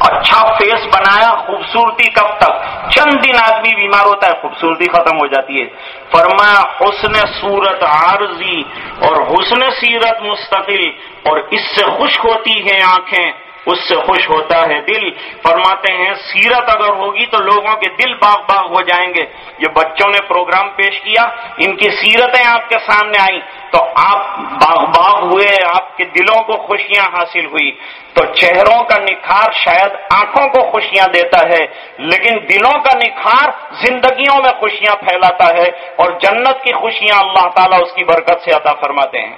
اچھا فیس بنایا، خوبصورتی کب تک؟ چند دن آدمی بیمار ہوتا ہے، خوبصورتی ختم ہو جاتی ہے۔ فرمایا، حسن صورت عارضی اور حسن سیرت مستقل اور اس سے خشک ہوتی ہیں آنکھیں۔ اس سے خوش ہوتا ہے دل۔ فرماتے ہیں، سیرت اگر ہوگی تو لوگوں کے دل باغ باغ ہو جائیں گے۔ یہ بچوں نے پروگرام پیش کیا، ان کی سیرتیں آپ کے سامنے آئیں۔ تو آپ باغ باغ ہوئے، آپ کے دلوں کو خوشیاں حاصل ہوئی۔ تو چہروں کا نکھار شاید آنکھوں کو خوشیاں دیتا ہے، لیکن دلوں کا نکھار زندگیوں میں خوشیاں پھیلاتا ہے۔ اور جنت کی خوشیاں اللہ تعالیٰ اس کی برکت سے عطا فرماتے ہیں۔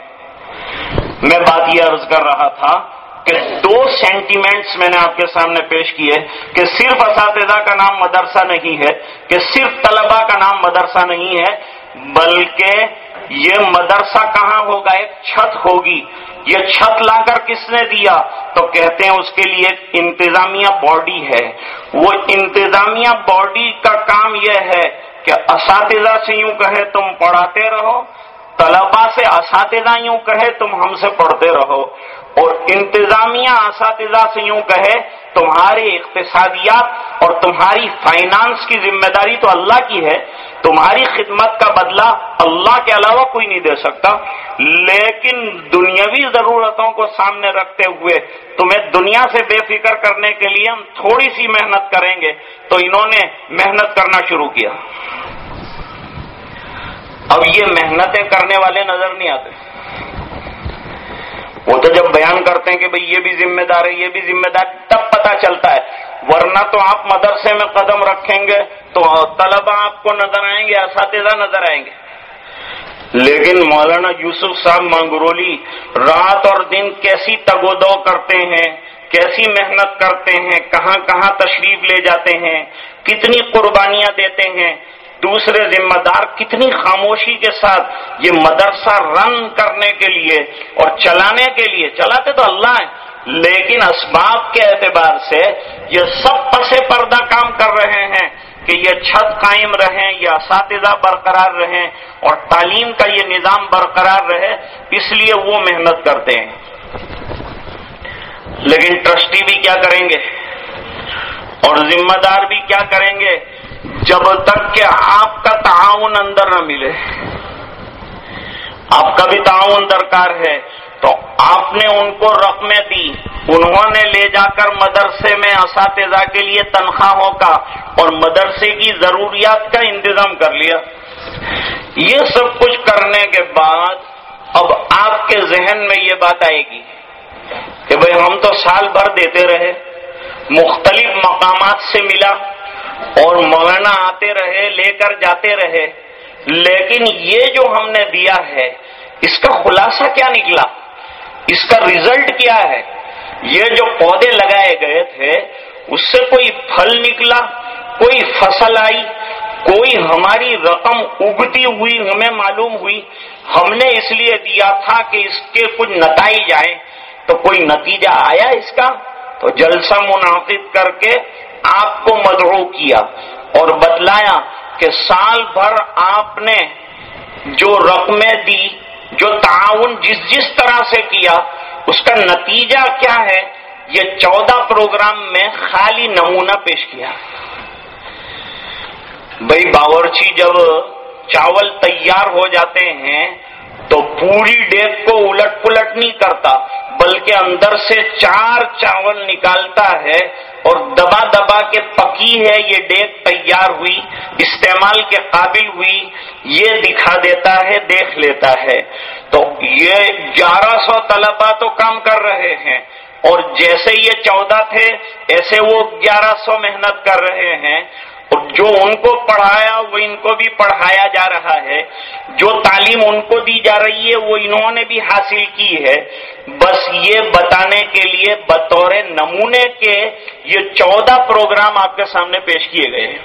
میں بات یہ عرض کر رہا تھا کہ دو سینٹیمنٹس میں نے آپ کے سامنے پیش کیے کہ صرف اساتذہ کا نام مدرسہ نہیں ہے، کہ صرف طلبہ کا نام مدرسہ نہیں ہے، بلکہ یہ مدرسہ کہاں ہوگا؟ ایک چھت ہوگی۔ یہ چھت لا کر کس نے دیا؟ تو کہتے ہیں اس کے لیے ایک انتظامیہ باڈی ہے۔ وہ انتظامیہ باڈی کا کام یہ ہے کہ اساتذہ سے یوں کہے تم پڑھاتے رہو طلبا سے اساتذہ یوں کہے تم ہم سے پڑھتے رہو۔ اور انتظامیہ اساتذہ سے یوں کہے تمہارے اقتصادیات اور تمہاری فائنانس کی ذمہ داری تو اللہ کی ہے، تمہاری خدمت کا بدلہ اللہ کے علاوہ کوئی نہیں دے سکتا۔ لیکن دنیاوی ضرورتوں کو سامنے رکھتے ہوئے تمہیں دنیا سے بے فکر کرنے کے لیے ہم تھوڑی سی محنت کریں گے۔ تو انہوں نے محنت کرنا شروع کیا۔ اب یہ محنتیں کرنے والے نظر نہیں آتے۔ وہ تو جب بیان کرتے ہیں کہ بھئی یہ بھی ذمہ دار ہے، یہ بھی ذمہ دار، تب پتا چلتا ہے۔ ورنہ تو آپ مدرسے میں قدم رکھیں گے تو طلبہ آپ کو نظر آئیں گے، اساتذہ نظر آئیں گے۔ لیکن مولانا یوسف صاحب مانگرولی رات اور دن کیسی تگودو کرتے ہیں، کیسی محنت کرتے ہیں، کہاں کہاں تشریف لے جاتے ہیں، کتنی قربانیاں دیتے ہیں دوسرے ذمہ دار کتنی خاموشی کے ساتھ یہ مدرسہ رن کرنے کے لیے اور چلانے کے لیے چلاتے تو اللہ ہیں، لیکن اسباب کے اعتبار سے یہ سب پسے پردہ کام کر رہے ہیں کہ یہ چھت قائم رہیں، یہ اساتذہ برقرار رہیں اور تعلیم کا یہ نظام برقرار رہے، اس لیے وہ محنت کرتے ہیں۔ لیکن ٹرسٹی بھی کیا کریں گے؟ اور ذمہ دار بھی کیا کریں گے؟ جب تک کہ آپ کا تعاون اندر نہ ملے، آپ کا بھی تعاون درکار ہے، تو آپ نے ان کو رقمیں دی۔ انہوں نے لے جا کر مدرسے میں اساتذہ کے لیے تنخواہوں کا اور مدرسے کی ضروریات کا انتظام کر لیا۔ یہ سب کچھ کرنے کے بعد اب آپ کے ذہن میں یہ بات آئے گی کہ بھئی ہم تو سال بھر دیتے رہے، مختلف مقامات سے ملا۔ اور مولانا آتے رہے، لے کر جاتے رہے. لیکن یہ جو ہم نے دیا ہے، اس کا خلاصہ کیا نکلا؟ اس کا ریزلٹ کیا ہے؟ یہ جو پودے لگائے گئے تھے، اس سے کوئی پھل نکلا، کوئی فصل آئی، کوئی ہماری رقم اگتی ہوئی، ہمیں معلوم ہوئی۔ ہم نے اس لیے دیا تھا کہ اس کے کچھ نتائج آئے تو کوئی نتیجہ آیا اس کا؟ تو جلسہ منعقد کر کے آپ کو مدعو کیا اور بتلایا کہ سال بھر آپ نے جو رقمیں دی، جو تعاون جس جس طرح سے کیا، اس کا نتیجہ کیا ہے؟ یہ چودہ پروگرام میں خالی نمونہ پیش کیا۔ بھائی باورچی جب چاول تیار ہو جاتے ہیں تو پوری ڈیک کو الٹ پلٹ نہیں کرتا، بلکہ اندر سے چار چاول نکالتا ہے۔ اور دبا دبا کے پکی ہے، یہ ڈیک تیار ہوئی، استعمال کے قابل ہوئی، یہ دکھا دیتا ہے، دیکھ لیتا ہے۔ تو یہ گیارہ سو طلبا تو کام کر رہے ہیں۔ اور جیسے یہ چودہ تھے، ایسے وہ گیارہ سو محنت کر رہے ہیں۔ جو ان کو پڑھایا، وہ ان کو بھی پڑھایا جا رہا ہے۔ جو تعلیم ان کو دی جا رہی ہے، وہ انہوں نے بھی حاصل کی ہے۔ بس یہ بتانے کے لیے بطور نمونے کے یہ چودہ پروگرام آپ کے سامنے پیش کیے گئے ہیں۔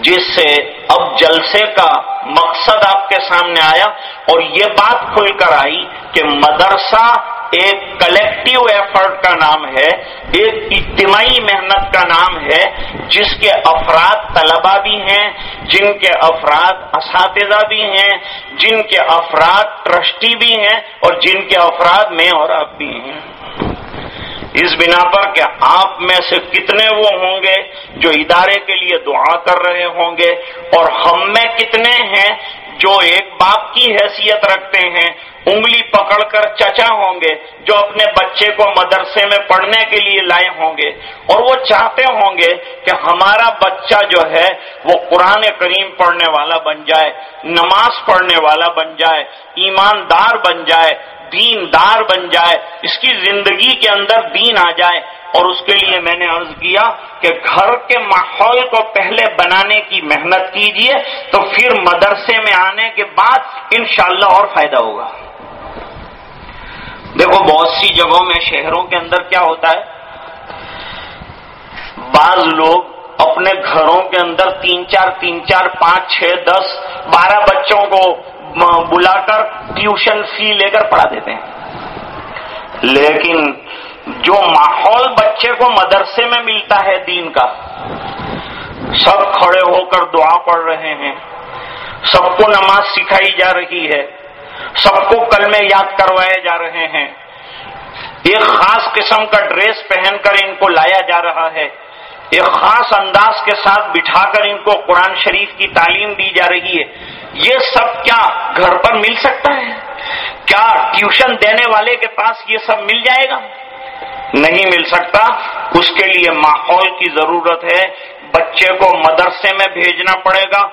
جس سے اب جلسے کا مقصد آپ کے سامنے آیا اور یہ بات کھل کر آئی کہ مدرسہ ایک کلیکٹو ایفرٹ کا نام ہے، ایک اجتماعی محنت کا نام ہے، جس کے افراد طلبہ بھی ہیں، جن کے افراد اساتذہ بھی ہیں، جن کے افراد ٹرسٹی بھی ہیں اور جن کے افراد میں اور آپ بھی ہیں۔ اس بنا پر کہ آپ میں سے کتنے وہ ہوں گے جو ادارے کے لیے دعا کر رہے ہوں گے اور ہم میں کتنے ہیں جو ایک باپ کی حیثیت رکھتے ہیں انگلی پکڑ کر چچا ہوں گے جو اپنے بچے کو مدرسے میں پڑھنے کے لیے لائے ہوں گے۔ اور وہ چاہتے ہوں گے کہ ہمارا بچہ جو ہے وہ قرآن کریم پڑھنے والا بن جائے، نماز پڑھنے والا بن جائے، ایماندار بن جائے دین دار بن جائے، اس کی زندگی کے اندر دین آ جائے۔ اور اس کے لیے میں نے عرض کیا کہ گھر کے ماحول کو پہلے بنانے کی محنت کیجیے تو پھر مدرسے میں آنے کے بعد انشاءاللہ اور فائدہ ہوگا۔ دیکھو، بہت سی جگہوں میں، شہروں کے اندر کیا ہوتا ہے؟ بعض لوگ اپنے گھروں کے اندر تین چار تین چار، پانچ، چھ، دس، بارہ بچوں کو بلا کر ٹیوشن فی لے کر پڑھا دیتے ہیں۔ لیکن جو ماحول بچے کو مدرسے میں ملتا ہے دین کا، سب کھڑے ہو کر دعا پڑھ رہے ہیں، سب کو نماز سکھائی جا رہی ہے۔ سب کو کل میں یاد کروائے جا رہے ہیں۔ ایک خاص قسم کا ڈریس پہن کر ان کو لایا جا رہا ہے۔ ایک خاص انداز کے ساتھ بٹھا کر ان کو قرآن شریف کی تعلیم دی جا رہی ہے۔ یہ سب کیا گھر پر مل سکتا ہے؟ کیا ٹیوشن دینے والے کے پاس یہ سب مل جائے گا؟ نہیں مل سکتا۔ اس کے لیے ماحول کی ضرورت ہے۔ بچے کو مدرسے میں بھیجنا پڑے گا۔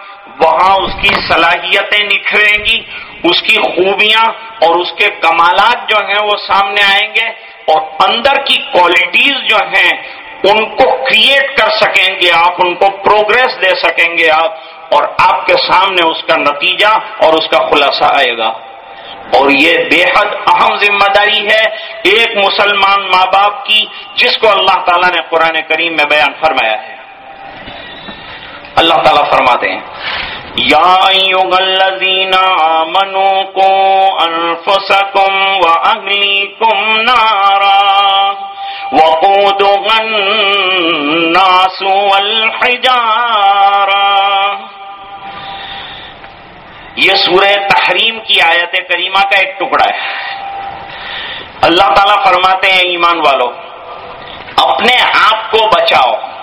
وہاں اس کی صلاحیتیں نکھریں گی۔ اس کی خوبیاں اور اس کے کمالات جو ہیں وہ سامنے آئیں گے اور اندر کی کوالٹیز جو ہیں، ان کو کریٹ کر سکیں گے آپ، ان کو پروگرس دے سکیں گے آپ۔ اور آپ کے سامنے اس کا نتیجہ اور اس کا خلاصہ آئے گا۔ اور یہ بے حد اہم ذمہ داری ہے ایک مسلمان ماں باپ کی، جس کو اللہ تعالیٰ نے قرآن کریم میں بیان فرمایا ہے۔ اللہ تعالیٰ فرماتے ہیں، یا الذین آمنوا کو انفسکم و اہلیکم نارا وقودها الناس والحجارہ یہ سورہ تحریم کی آیت کریمہ کا ایک ٹکڑا ہے۔ اللہ تعالیٰ فرماتے ہیں ایمان والو، اپنے آپ کو بچاؤ۔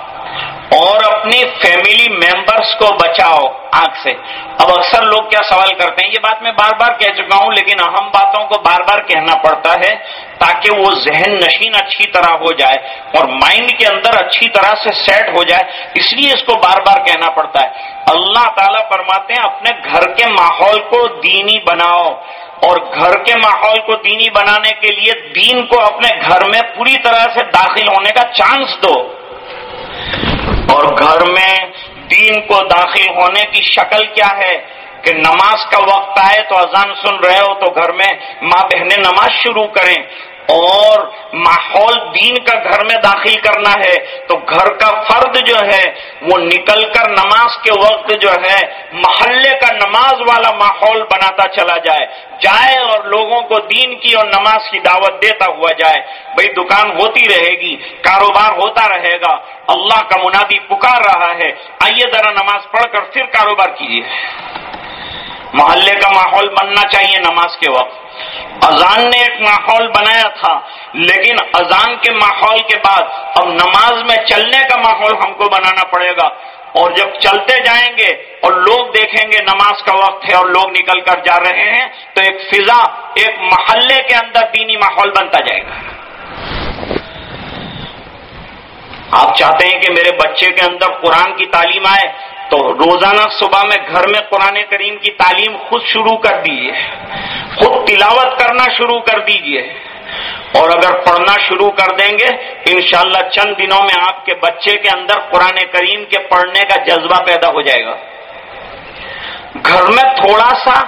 اور اپنی فیملی ممبرس کو بچاؤ آگ سے۔ اب اکثر لوگ کیا سوال کرتے ہیں؟ یہ بات میں بار بار کہہ چکا ہوں، لیکن اہم باتوں کو بار بار کہنا پڑتا ہے تاکہ وہ ذہن نشین اچھی طرح ہو جائے اور مائنڈ کے اندر اچھی طرح سے سیٹ ہو جائے۔ اس لیے اس کو بار بار کہنا پڑتا ہے۔ اللہ تعالیٰ فرماتے ہیں، اپنے گھر کے ماحول کو دینی بناؤ۔ اور گھر کے ماحول کو دینی بنانے کے لیے دین کو اپنے گھر میں پوری طرح سے داخل ہونے کا چانس دو۔ اور گھر میں دین کو داخل ہونے کی شکل کیا ہے کہ نماز کا وقت آئے تو اذان سن رہے ہو تو گھر میں ماں بہنیں نماز شروع کریں اور ماحول دین کا گھر میں داخل کرنا ہے، تو گھر کا فرد جو ہے، وہ نکل کر نماز کے وقت جو ہے، محلے کا نماز والا ماحول بناتا چلا جائے۔ جائے اور لوگوں کو دین کی اور نماز کی دعوت دیتا ہوا جائے۔ بھائی دکان ہوتی رہے گی، کاروبار ہوتا رہے گا، اللہ کا منادی پکار رہا ہے۔ آئیے ذرا نماز پڑھ کر پھر کاروبار کیجیے۔ محلے کا ماحول بننا چاہیے نماز کے وقت۔ اذان نے ایک ماحول بنایا تھا، لیکن اذان کے ماحول کے بعد اب نماز میں چلنے کا ماحول ہم کو بنانا پڑے گا۔ اور جب چلتے جائیں گے اور لوگ دیکھیں گے نماز کا وقت ہے اور لوگ نکل کر جا رہے ہیں، تو ایک فضا، ایک محلے کے اندر دینی ماحول بنتا جائے گا۔ آپ چاہتے ہیں کہ میرے بچے کے اندر قرآن کی تعلیم آئے تو روزانہ صبح میں گھر میں قرآن کریم کی تعلیم خود شروع کر دیجیے خود تلاوت کرنا شروع کر دیجیے اور اگر پڑھنا شروع کر دیں گے، انشاءاللہ چند دنوں میں آپ کے بچے کے اندر قرآن کریم کے پڑھنے کا جذبہ پیدا ہو جائے گا۔ گھر میں تھوڑا سا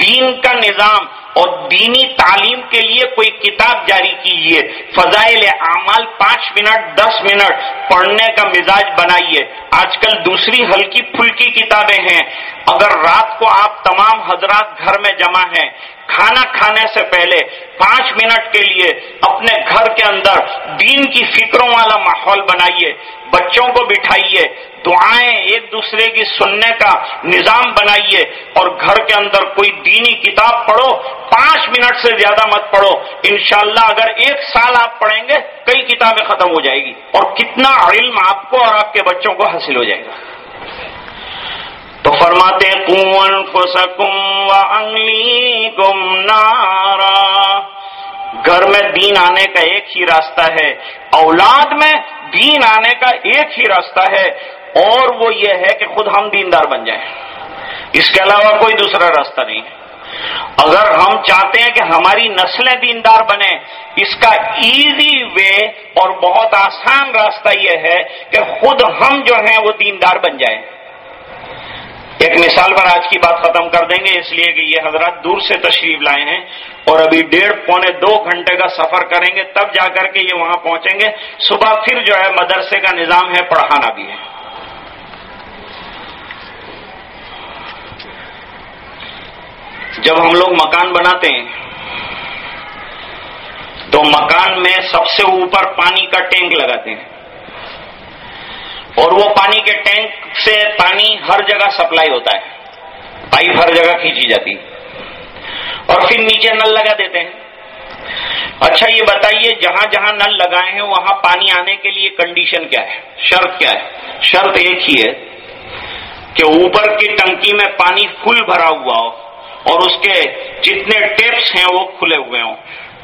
دین کا نظام اور دینی تعلیم کے لیے کوئی کتاب جاری کیجیے فضائل اعمال پانچ منٹ، دس منٹ، پڑھنے کا مزاج بنائیے۔ آج کل دوسری ہلکی پھلکی کتابیں ہیں۔ اگر رات کو آپ تمام حضرات گھر میں جمع ہیں، کھانا کھانے سے پہلے پانچ منٹ کے لیے اپنے گھر کے اندر دین کی فکروں والا ماحول بنائیے۔ بچوں کو بٹھائیے۔ دعائیں ایک دوسرے کی سننے کا نظام بنائیے اور گھر کے اندر کوئی دینی کتاب پڑھو، پانچ منٹ سے زیادہ مت پڑھو۔ انشاءاللہ اگر ایک سال آپ پڑھیں گے، کئی کتابیں ختم ہو جائے گی اور کتنا علم آپ کو اور آپ کے بچوں کو حاصل ہو جائے گا۔ تو فرماتے کون کو سکم و انگلی گم نارا۔ گھر میں دین آنے کا ایک ہی راستہ ہے، اولاد میں دین آنے کا ایک ہی راستہ ہے۔ اور وہ یہ ہے کہ خود ہم دیندار بن جائیں۔ اس کے علاوہ کوئی دوسرا راستہ نہیں۔ ہے اگر ہم چاہتے ہیں کہ ہماری نسلیں دیندار بنے اس کا ایزی وے اور بہت آسان راستہ یہ ہے کہ خود ہم جو ہیں وہ دیندار بن جائیں۔ ایک مثال پر آج کی بات ختم کر دیں گے، اس لیے کہ یہ حضرات دور سے تشریف لائے ہیں اور ابھی ڈیڑھ پونے دو گھنٹے کا سفر کریں گے، تب جا کر کے یہ وہاں پہنچیں گے۔ صبح پھر جو ہے مدرسے کا نظام ہے، پڑھانا بھی ہے۔ جب ہم لوگ مکان بناتے ہیں، تو مکان میں سب سے اوپر پانی کا ٹینک لگاتے ہیں۔ اور وہ پانی کے ٹینک سے پانی ہر جگہ سپلائی ہوتا ہے۔ پائپ ہر جگہ کھینچی جاتی اور پھر نیچے نل لگا دیتے ہیں۔ اچھا یہ بتائیے جہاں جہاں نل لگائے ہیں، وہاں پانی آنے کے لیے کنڈیشن کیا ہے؟ شرط کیا ہے؟ شرط ایک ہی ہے کہ اوپر کی ٹنکی میں پانی فل بھرا ہوا ہو۔ اور اس کے جتنے ٹیپس ہیں وہ کھلے ہوئے ہوں۔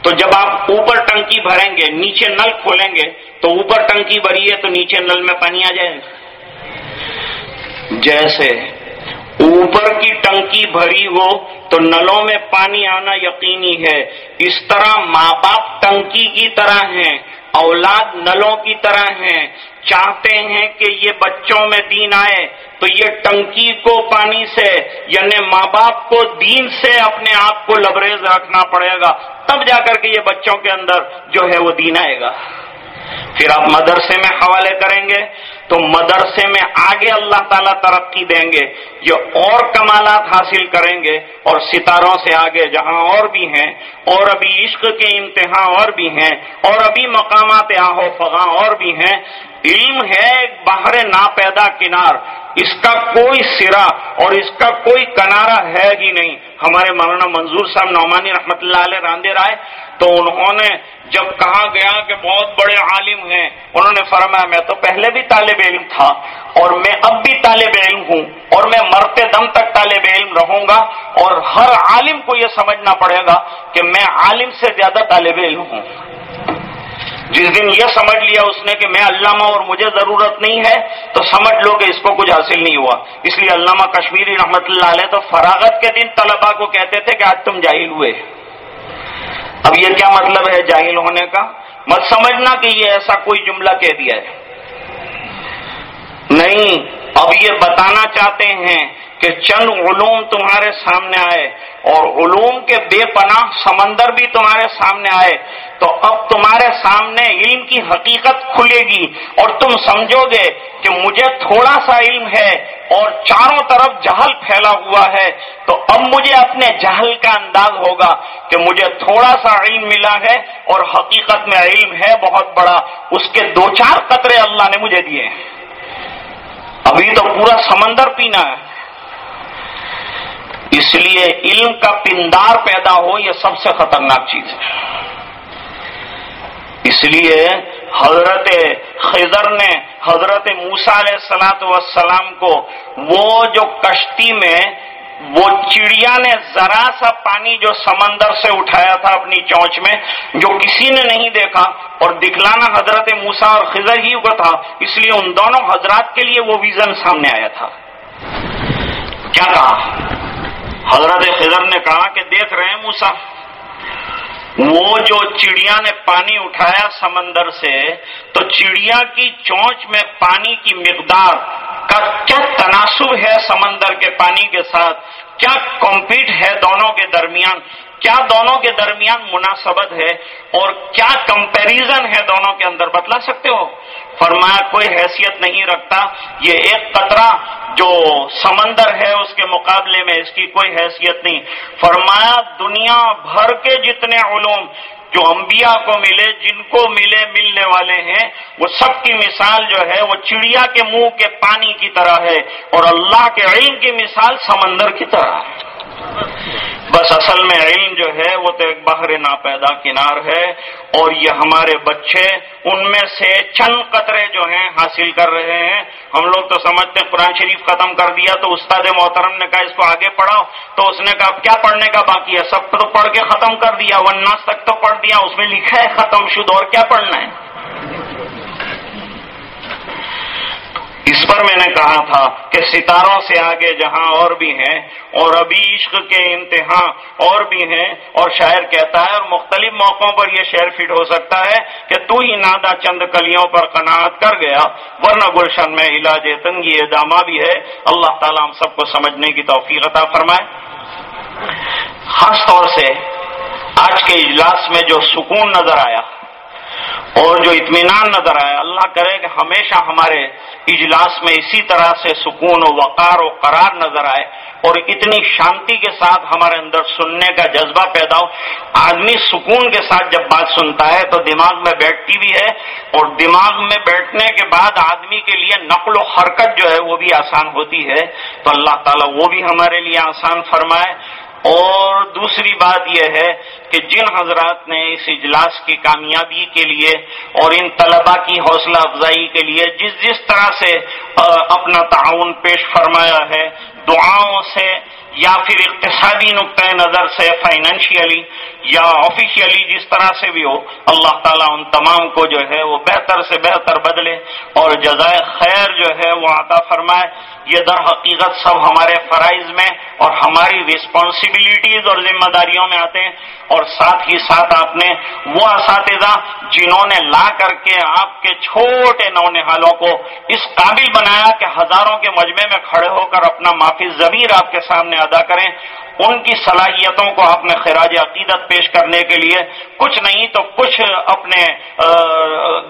تو جب آپ اوپر ٹنکی بھریں گے، نیچے نل کھولیں گے، تو اوپر ٹنکی بھری ہے تو نیچے نل میں پانی آ جائے۔ جیسے اوپر کی ٹنکی بھری ہو تو نلوں میں پانی آنا یقینی ہے۔ اس طرح ماں باپ ٹنکی کی طرح ہیں، اولاد نلوں کی طرح ہیں۔ چاہتے ہیں کہ یہ بچوں میں دین آئے، تو یہ ٹنکی کو پانی سے یعنی ماں باپ کو دین سے اپنے آپ کو لبریز رکھنا پڑے گا۔ تب جا کر کے یہ بچوں کے اندر جو ہے وہ دین آئے گا۔ پھر آپ مدرسے میں حوالے کریں گے۔ تو مدرسے میں آگے اللہ تعالیٰ ترقی دیں گے یہ اور کمالات حاصل کریں گے اور ستاروں سے آگے جہاں اور بھی ہیں، اور ابھی عشق کے امتحان اور بھی ہیں، اور ابھی مقامات آہو فغاں اور بھی ہیں۔ علم ہے باہر نا پیدا کنار، اس کا کوئی سرا اور اس کا کوئی کنارا ہے ہی نہیں۔ ہمارے مولانا منظور صاحب نعمانی رحمت اللہ علیہ راندے رائے، تو انہوں نے جب کہا گیا کہ بہت بڑے عالم ہیں، انہوں نے فرمایا، میں تو پہلے بھی طالب علم تھا اور میں اب بھی طالب علم ہوں اور میں مرتے دم تک طالب علم رہوں گا اور ہر عالم کو یہ سمجھنا پڑے گا کہ میں عالم سے زیادہ طالب علم ہوں۔ جس دن یہ سمجھ لیا اس نے کہ میں علامہ اور مجھے ضرورت نہیں ہے، تو سمجھ لو کہ اس کو کچھ حاصل نہیں ہوا۔ اس لیے علامہ کشمیری رحمت اللہ علیہ تو فراغت کے دن طلبا کو کہتے تھے کہ آج تم جاہل ہوئے۔ اب یہ کیا مطلب ہے جاہل ہونے کا؟ مت سمجھنا کہ یہ ایسا کوئی جملہ کہہ دیا ہے۔ نہیں، اب یہ بتانا چاہتے ہیں کہ چند علوم تمہارے سامنے آئے اور علوم کے بے پناہ سمندر بھی تمہارے سامنے آئے، تو اب تمہارے سامنے علم کی حقیقت کھلے گی اور تم سمجھو گے کہ مجھے تھوڑا سا علم ہے اور چاروں طرف جہل پھیلا ہوا ہے۔ تو اب مجھے اپنے جہل کا انداز ہوگا کہ مجھے تھوڑا سا علم ملا ہے اور حقیقت میں علم ہے بہت بڑا۔ اس کے دو چار قطرے اللہ نے مجھے دیے۔ ابھی تو پورا سمندر پینا ہے۔ اس لیے علم کا پندار پیدا ہو یہ سب سے خطرناک چیز ہے۔ اس لیے حضرت خضر نے حضرت موسا علیہ السلاۃ والسلام کو وہ جو کشتی میں وہ چڑیا نے ذرا سا پانی جو سمندر سے اٹھایا تھا اپنی چونچ میں، جو کسی نے نہیں دیکھا اور دکھلانا حضرت موسا اور خضر ہی کا تھا، اس لیے ان دونوں حضرات کے لیے وہ ویژن سامنے آیا تھا۔ کیا کہا؟ حضرت خضر نے کہا کہ دیکھ رہے ہیں موسا وہ جو چڑیا نے پانی اٹھایا سمندر سے، تو چڑیا کی چونچ میں پانی کی مقدار کا کیا تناسب ہے سمندر کے پانی کے ساتھ؟ کیا کمپیٹ ہے دونوں کے درمیان؟ کیا دونوں کے درمیان مناسبت ہے اور کیا کمپیریزن ہے دونوں کے اندر بتلا سکتے ہو؟ فرمایا کوئی حیثیت نہیں رکھتا۔ یہ ایک قطرہ جو سمندر ہے، اس کے مقابلے میں اس کی کوئی حیثیت نہیں۔ فرمایا دنیا بھر کے جتنے علوم جو انبیاء کو ملے، جن کو ملے ملنے والے ہیں، وہ سب کی مثال جو ہے، وہ چڑیا کے منہ کے پانی کی طرح ہے اور اللہ کے علم کی مثال سمندر کی طرح ہے۔ بس اصل میں علم جو ہے وہ تو ایک باہر ناپیدا کنار ہے اور یہ ہمارے بچے ان میں سے چند قطرے جو ہیں حاصل کر رہے ہیں۔ ہم لوگ تو سمجھتے ہیں قرآن شریف ختم کر دیا تو استاد محترم نے کہا اس کو آگے پڑھاؤ۔ تو اس نے کہا کیا پڑھنے کا باقی ہے؟ سب تو پڑھ کے ختم کر دیا وناس تک تو پڑھ دیا، اس میں لکھا ہے ختم، شد اور کیا پڑھنا ہے؟ اس پر میں نے کہا تھا کہ ستاروں سے آگے جہاں اور بھی ہیں اور ابھی عشق کے امتحان اور بھی ہیں اور شاعر کہتا ہے اور مختلف موقعوں پر یہ شعر فٹ ہو سکتا ہے کہ تو ہی نادا چند کلیوں پر قناعت کر گیا، ورنہ گلشن میں علاج تنگی داما بھی ہے۔ اللہ تعالیٰ ہم سب کو سمجھنے کی توفیق عطا فرمائے۔ خاص طور سے آج کے اجلاس میں جو سکون نظر آیا اور جو اطمینان نظر آئے اللہ کرے کہ ہمیشہ ہمارے اجلاس میں اسی طرح سے سکون و وقار و قرار نظر آئے اور اتنی شانتی کے ساتھ ہمارے اندر سننے کا جذبہ پیدا ہو۔ آدمی سکون کے ساتھ جب بات سنتا ہے تو دماغ میں بیٹھتی بھی ہے اور دماغ میں بیٹھنے کے بعد آدمی کے لیے نقل و حرکت جو ہے وہ بھی آسان ہوتی ہے۔ تو اللہ تعالیٰ وہ بھی ہمارے لیے آسان فرمائے۔ اور دوسری بات یہ ہے کہ جن حضرات نے اس اجلاس کی کامیابی کے لیے اور ان طلبا کی حوصلہ افزائی کے لیے جس جس طرح سے اپنا تعاون پیش فرمایا ہے، دعاؤں سے یا پھر اقتصادی نقطۂ نظر سے فائنینشیلی یا آفیشیلی جس طرح سے بھی ہو، اللہ تعالیٰ ان تمام کو جو ہے وہ بہتر سے بہتر بدلے اور جزائے خیر جو ہے وہ عطا فرمائے۔ یہ در حقیقت سب ہمارے فرائض میں اور ہماری رسپانسبلٹیز اور ذمہ داریوں میں آتے ہیں اور ساتھ ہی ساتھ آپ نے وہ اساتذہ جنہوں نے لا کر کے آپ کے چھوٹے نونحالوں کو اس قابل بنایا کہ ہزاروں کے مجمع میں کھڑے ہو کر اپنا معافی ضمیر آپ کے سامنے ادا کریں ان کی صلاحیتوں کو آپ نے خراج عقیدت پیش کرنے کے لیے کچھ نہیں تو کچھ اپنے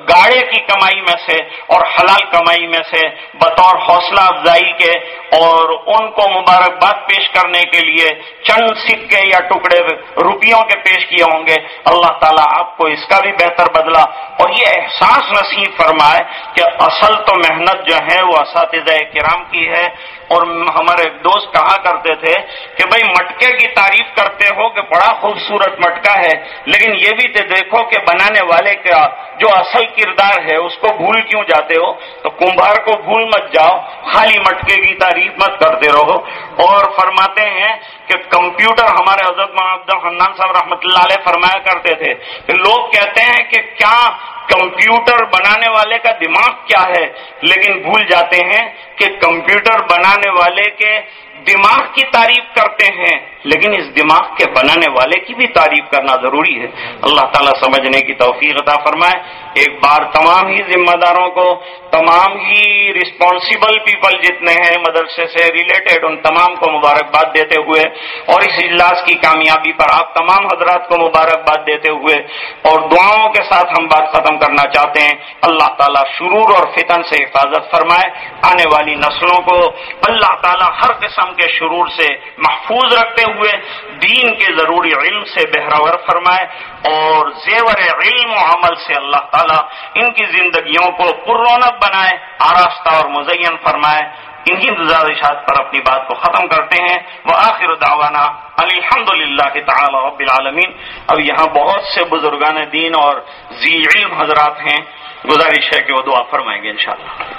گاڑے کی کمائی میں سے اور حلال کمائی میں سے بطور حوصلہ افزائی کے اور ان کو مبارکباد پیش کرنے کے لیے چند سکے یا ٹکڑے روپیوں کے پیش کیے ہوں گے۔ اللہ تعالیٰ آپ کو اس کا بھی بہتر بدلا اور یہ احساس نصیب فرمائے کہ اصل تو محنت جو ہے وہ اساتذہ کرام کی ہے۔ اور ہمارے دوست کہا کرتے تھے کہ بھائی مٹکے کی تعریف کرتے ہو کہ بڑا خوبصورت مٹکا ہے، لیکن یہ بھی تو دیکھو کہ بنانے والے کا جو اصل کردار ہے، اس کو بھول کیوں جاتے ہو؟ تو کمبھار کو بھول مت جاؤ، خالی مٹکے کی تعریف مت کرتے رہو۔ اور فرماتے ہیں کہ کمپیوٹر ہمارے حضرت محمد حنان صاحب رحمۃ اللہ علیہ فرمایا کرتے تھے کہ لوگ کہتے ہیں کہ کیا کمپیوٹر بنانے والے کا دماغ کیا ہے؟ لیکن بھول جاتے ہیں کہ کمپیوٹر بنانے والے کے دماغ کی تعریف کرتے ہیں۔ لیکن اس دماغ کے بنانے والے کی بھی تعریف کرنا ضروری ہے۔ اللہ تعالیٰ سمجھنے کی توفیق عطا فرمائے۔ ایک بار تمام ہی ذمہ داروں کو، تمام ہی رسپانسبل پیپل جتنے ہیں مدرسے سے ریلیٹڈ ان تمام کو مبارکباد دیتے ہوئے اور اس اجلاس کی کامیابی پر آپ تمام حضرات کو مبارکباد دیتے ہوئے اور دعاؤں کے ساتھ ہم بات ختم کرنا چاہتے ہیں۔ اللہ تعالیٰ شرور اور فتن سے حفاظت فرمائے۔ آنے والی نسلوں کو اللہ تعالیٰ ہر قسم کے شرور سے محفوظ رکھتے ہوئے، دین کے ضروری علم سے بہراور فرمائے اور زیور علم و عمل سے اللہ تعالیٰ ان کی زندگیوں کو پرونق بنائے، آراستہ اور مزین فرمائے۔ انہیں گزارشات پر اپنی بات کو ختم کرتے ہیں۔ وہ آخر دعوانا الحمد للہ تعالی رب العالمین۔ اب یہاں بہت سے بزرگان دین اور ذی علم حضرات ہیں۔ گزارش ہے کہ وہ دعا فرمائیں گے انشاءاللہ۔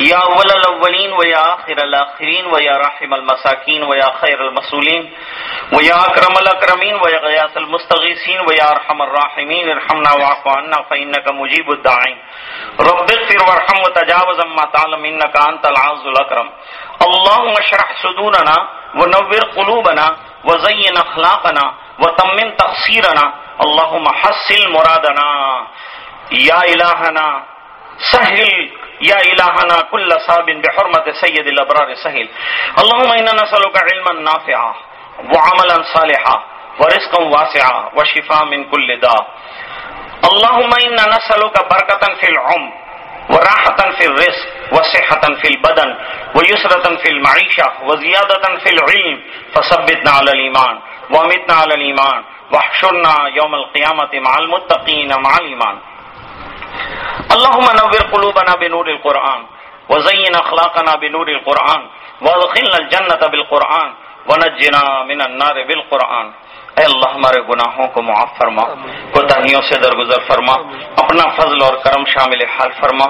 یا اول الاولین و یا آخر الاخرین و یا رحم المساکین و یا خیر المسولین و یا اکرم الاکرمین و یا غیاث المستغیثین و یا ارحم الراحمین ارحمنا وعفو عنا فإنک مجیب الدعین رب اغفر ورحم و تجاوز اما تعلم انک انت العز الاکرم. اللهم اشرح صدورنا ونور قلوبنا وزین اخلاقنا وتمن تقصیرنا. اللهم حسن مرادنا. یا الہنا سهل يا إلهنا كل صاب بحرمة سيد الأبرار سهل اللهم إنا نسألك علما نافعا وعملا صالحا ورزقا واسعا وشفاء من كل داء. اللهم إنا نسألك بركة في العمر وراحة في الرزق وصحة في البدن ويسرة في المعيشة وزيادة في العلم. فثبتنا على الإيمان وامتنا على الإيمان واحشرنا يوم القيامة مع المتقين مع الإيمان اللهم نور قلوبنا بنور القرآن، وزين أخلاقنا بنور القرآن وادخلنا الجنة بالقرآن، ونجنا من النار بالقرآن. اے اللہ ہمارے گناہوں کو معاف فرما کوتاہیوں سے درگزر فرما اپنا فضل اور کرم شامل حال فرما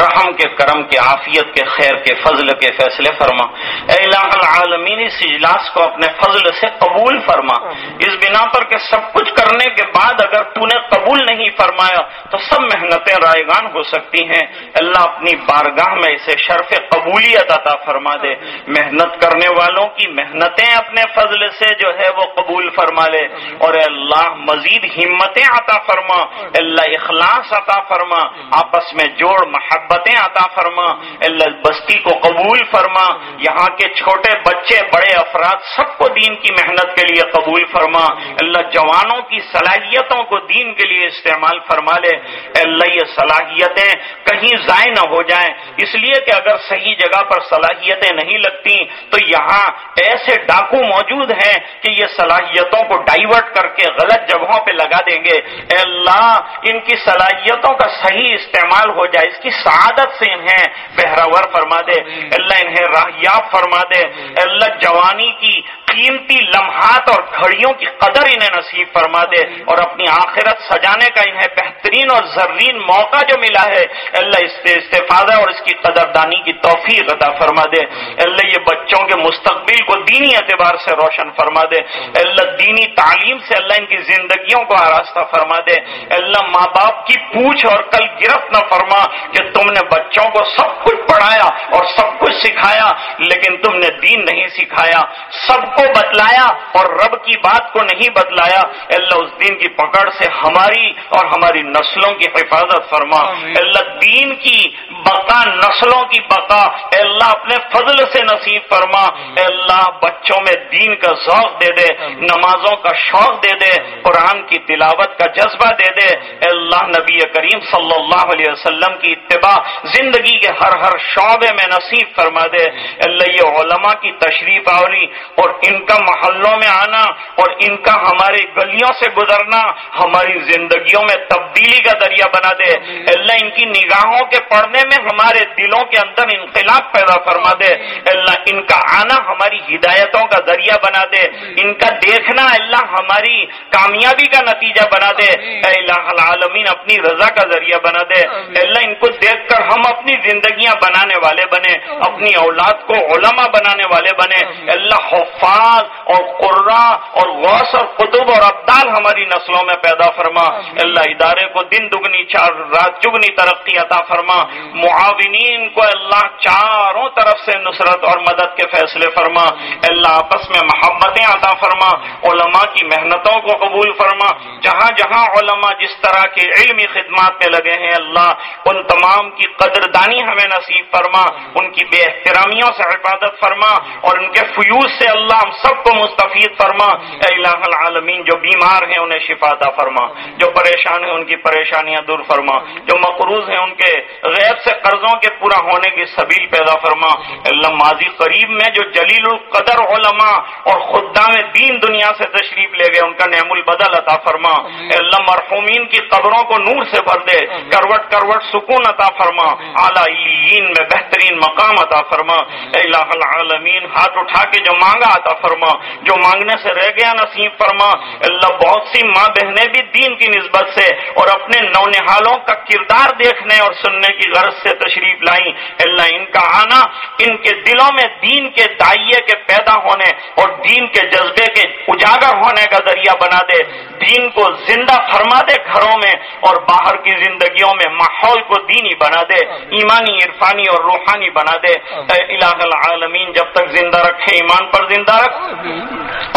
رحم کے کرم کے عافیت کے خیر کے فضل کے فیصلے فرما۔ اے الہ العالمین اس اجلاس کو اپنے فضل سے قبول فرما۔ اس بنا پر کہ سب کچھ کرنے کے بعد اگر تو نے قبول نہیں فرمایا تو سب محنتیں رائے گان ہو سکتی ہیں۔ اللہ اپنی بارگاہ میں اسے شرف قبولیت عطا فرما دے۔ محنت کرنے والوں کی محنتیں اپنے فضل سے جو ہے وہ قبول فرما لے اور اللہ مزید ہمتیں عطا فرما اللہ اخلاص عطا فرما، آپس میں جوڑ محبتیں عطا فرما اللہ بستی کو قبول فرما، یہاں کے چھوٹے بچے، بڑے افراد سب کو دین کی محنت کے لیے قبول فرما اللہ جوانوں کی صلاحیتوں کو دین کے لیے استعمال فرما لے اللہ یہ صلاحیتیں کہیں ضائع نہ ہو جائیں۔ اس لیے کہ اگر صحیح جگہ پر صلاحیتیں نہیں لگتی تو یہاں ایسے ڈاکو موجود ہیں کہ یہ صلاحیتوں کو ڈائیورٹ کر کے غلط جگہوں پہ لگا دیں گے۔ اے اللہ ان کی صلاحیتوں کا صحیح استعمال ہو جائے اس کی سعادت سے انہیں بہراور فرما دے۔ اللہ انہیں راہیاب فرما دے۔ اللہ جوانی کی قیمتی لمحات اور گھڑیوں کی قدر انہیں نصیب فرما دے اور اپنی آخرت سجانے کا انہیں بہترین اور زرین موقع جو ملا ہے، اللہ اس سے استفادہ اور اس کی قدردانی کی توفیق عطا فرما دے۔ اللہ یہ بچوں کے مستقبل کو دینی اعتبار سے روشن فرما دے۔ اللہ دینی تعلیم سے اللہ ان کی زندگیوں کو آراستہ فرما دے۔ اللہ ماں باپ کی پوچھ اور کل گرفت نہ فرما کہ تم نے بچوں کو سب کچھ پڑھایا اور سب کچھ سکھایا، لیکن تم نے دین نہیں سکھایا۔ سب کو بتلایا اور رب کی بات کو نہیں بتلایا اللہ اس دین کی پکڑ سے ہماری اور ہماری نسلوں کی حفاظت فرما۔ اللہ دین کی بقا نسلوں کی بقا اللہ اپنے فضل سے نصیب فرما۔ اللہ بچوں میں دین کا ذوق دے دے نمازوں کا شوق دے دے قرآن کی تلاوت کا جذبہ دے دے۔ اللہ نبی کریم صلی اللہ علیہ وسلم کی اتباع زندگی کے ہر ہر شعبے میں نصیب فرما دے۔ اللہ یہ علماء کی تشریف آوری اور ان کا محلوں میں آنا اور ان کا ہماری گلیوں سے گزرنا ہماری زندگیوں میں تبدیلی کا ذریعہ بنا دے۔ اللہ ان کی نگاہوں کے پڑھنے میں ہمارے دلوں کے اندر انقلاب پیدا فرما دے۔ اللہ ان کا آنا ہماری ہدایتوں کا ذریعہ بنا دے۔ ان کا دیکھنا اللہ ہماری کامیابی کا نتیجہ بنا دے۔ اے اللہ العالمین اپنی رضا کا ذریعہ بنا دے۔ اللہ ان کو دیکھ کر ہم اپنی زندگیاں بنانے والے بنے اپنی اولاد کو علماء بنانے والے بنے اللہ حفاظ اور قرا اور غوث اور قطب اور ابدال ہماری نسلوں میں پیدا فرما۔ اللہ ادارے کو دن دگنی چار رات چگنی ترقی عطا فرما۔ معاونین کو اللہ چاروں طرف سے نصرت اور مدد کے فیصلے فرما۔ اللہ آپس میں محبتیں عطا فرما۔ علماء کی محنتوں کو قبول فرما۔ جہاں جہاں علماء جس طرح کے علمی خدمات میں لگے ہیں اللہ ان تمام کی قدردانی ہمیں نصیب فرما۔ ان کی بے احترامیوں سے حفاظت فرما۔ اور ان کے فیوز سے اللہ ہم سب کو مستفید فرما۔ اے الہ العالمین، جو بیمار ہیں انہیں شفا شفاطہ فرما۔ جو پریشان ہیں ان کی پریشانیاں دور فرما۔ جو مقروض ہیں ان کے غیر سے قرضوں کے پورا ہونے کی سبیل پیدا فرما۔ اللہ ماضی قریب میں جو جلیل القدر علماء اور خدا میں دین دنیا سے تشریف لے گئے، ان کا نعم البدل عطا فرما۔ اللہ مرحومین کی قبروں کو نور سے بھر دے۔ کروٹ کروٹ سکون عطا فرما۔ اعلی میں بہترین مقام عطا فرما۔ الہ العالمین، ہاتھ اٹھا کے جو مانگا عطا فرما، جو مانگنے سے رہ گیا نصیب فرما۔ اللہ بہت سی ماں بہنیں بھی دین کی نسبت سے اور اپنے نونحالوں کا کردار دیکھنے اور سننے کی غرض سے تشریف لائیں۔ اللہ ان کا آنا، ان کے دلوں میں دین کے دائیے کے پیدا ہونے اور دین کے جذبے کے اجاگر ہونے کا ذریعہ بنا دے۔ دین کو زندہ فرما دے گھروں میں اور باہر کی زندگیوں میں ماحول کو دینی بنا دے، ایمانی، عرفانی اور روحانی بنا دے۔ اے الہ العالمین، جب تک زندہ رکھے ایمان پر زندہ رکھ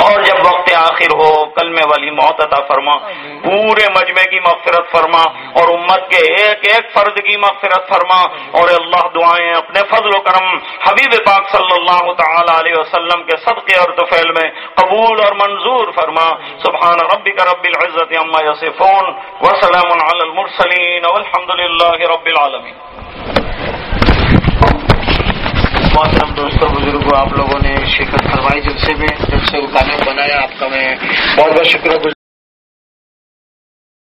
اور جب وقت آخر ہو، کلمے والی موت عطا فرما۔ پورے مجمع کی مغفرت فرما۔ اور امت کے ایک ایک فرد کی مغفرت فرما۔ اور اللہ دعائیں اپنے فضل و کرم حبیب پاک صلی اللہ تعالی علیہ وسلم کے صدقے اور طفیل میں قبول اور منظور فرما۔ سبحان ربک رب العزت عما یصفون۔ وسلام علی المرسلین۔ والحمد للہ رب العالمین۔ محترم دوستوں بزرگوں آپ لوگوں نے شرکت کروائی جلسے میں۔ جلسے کو کامیاب بنایا، آپ کا میں بہت بہت شکریہ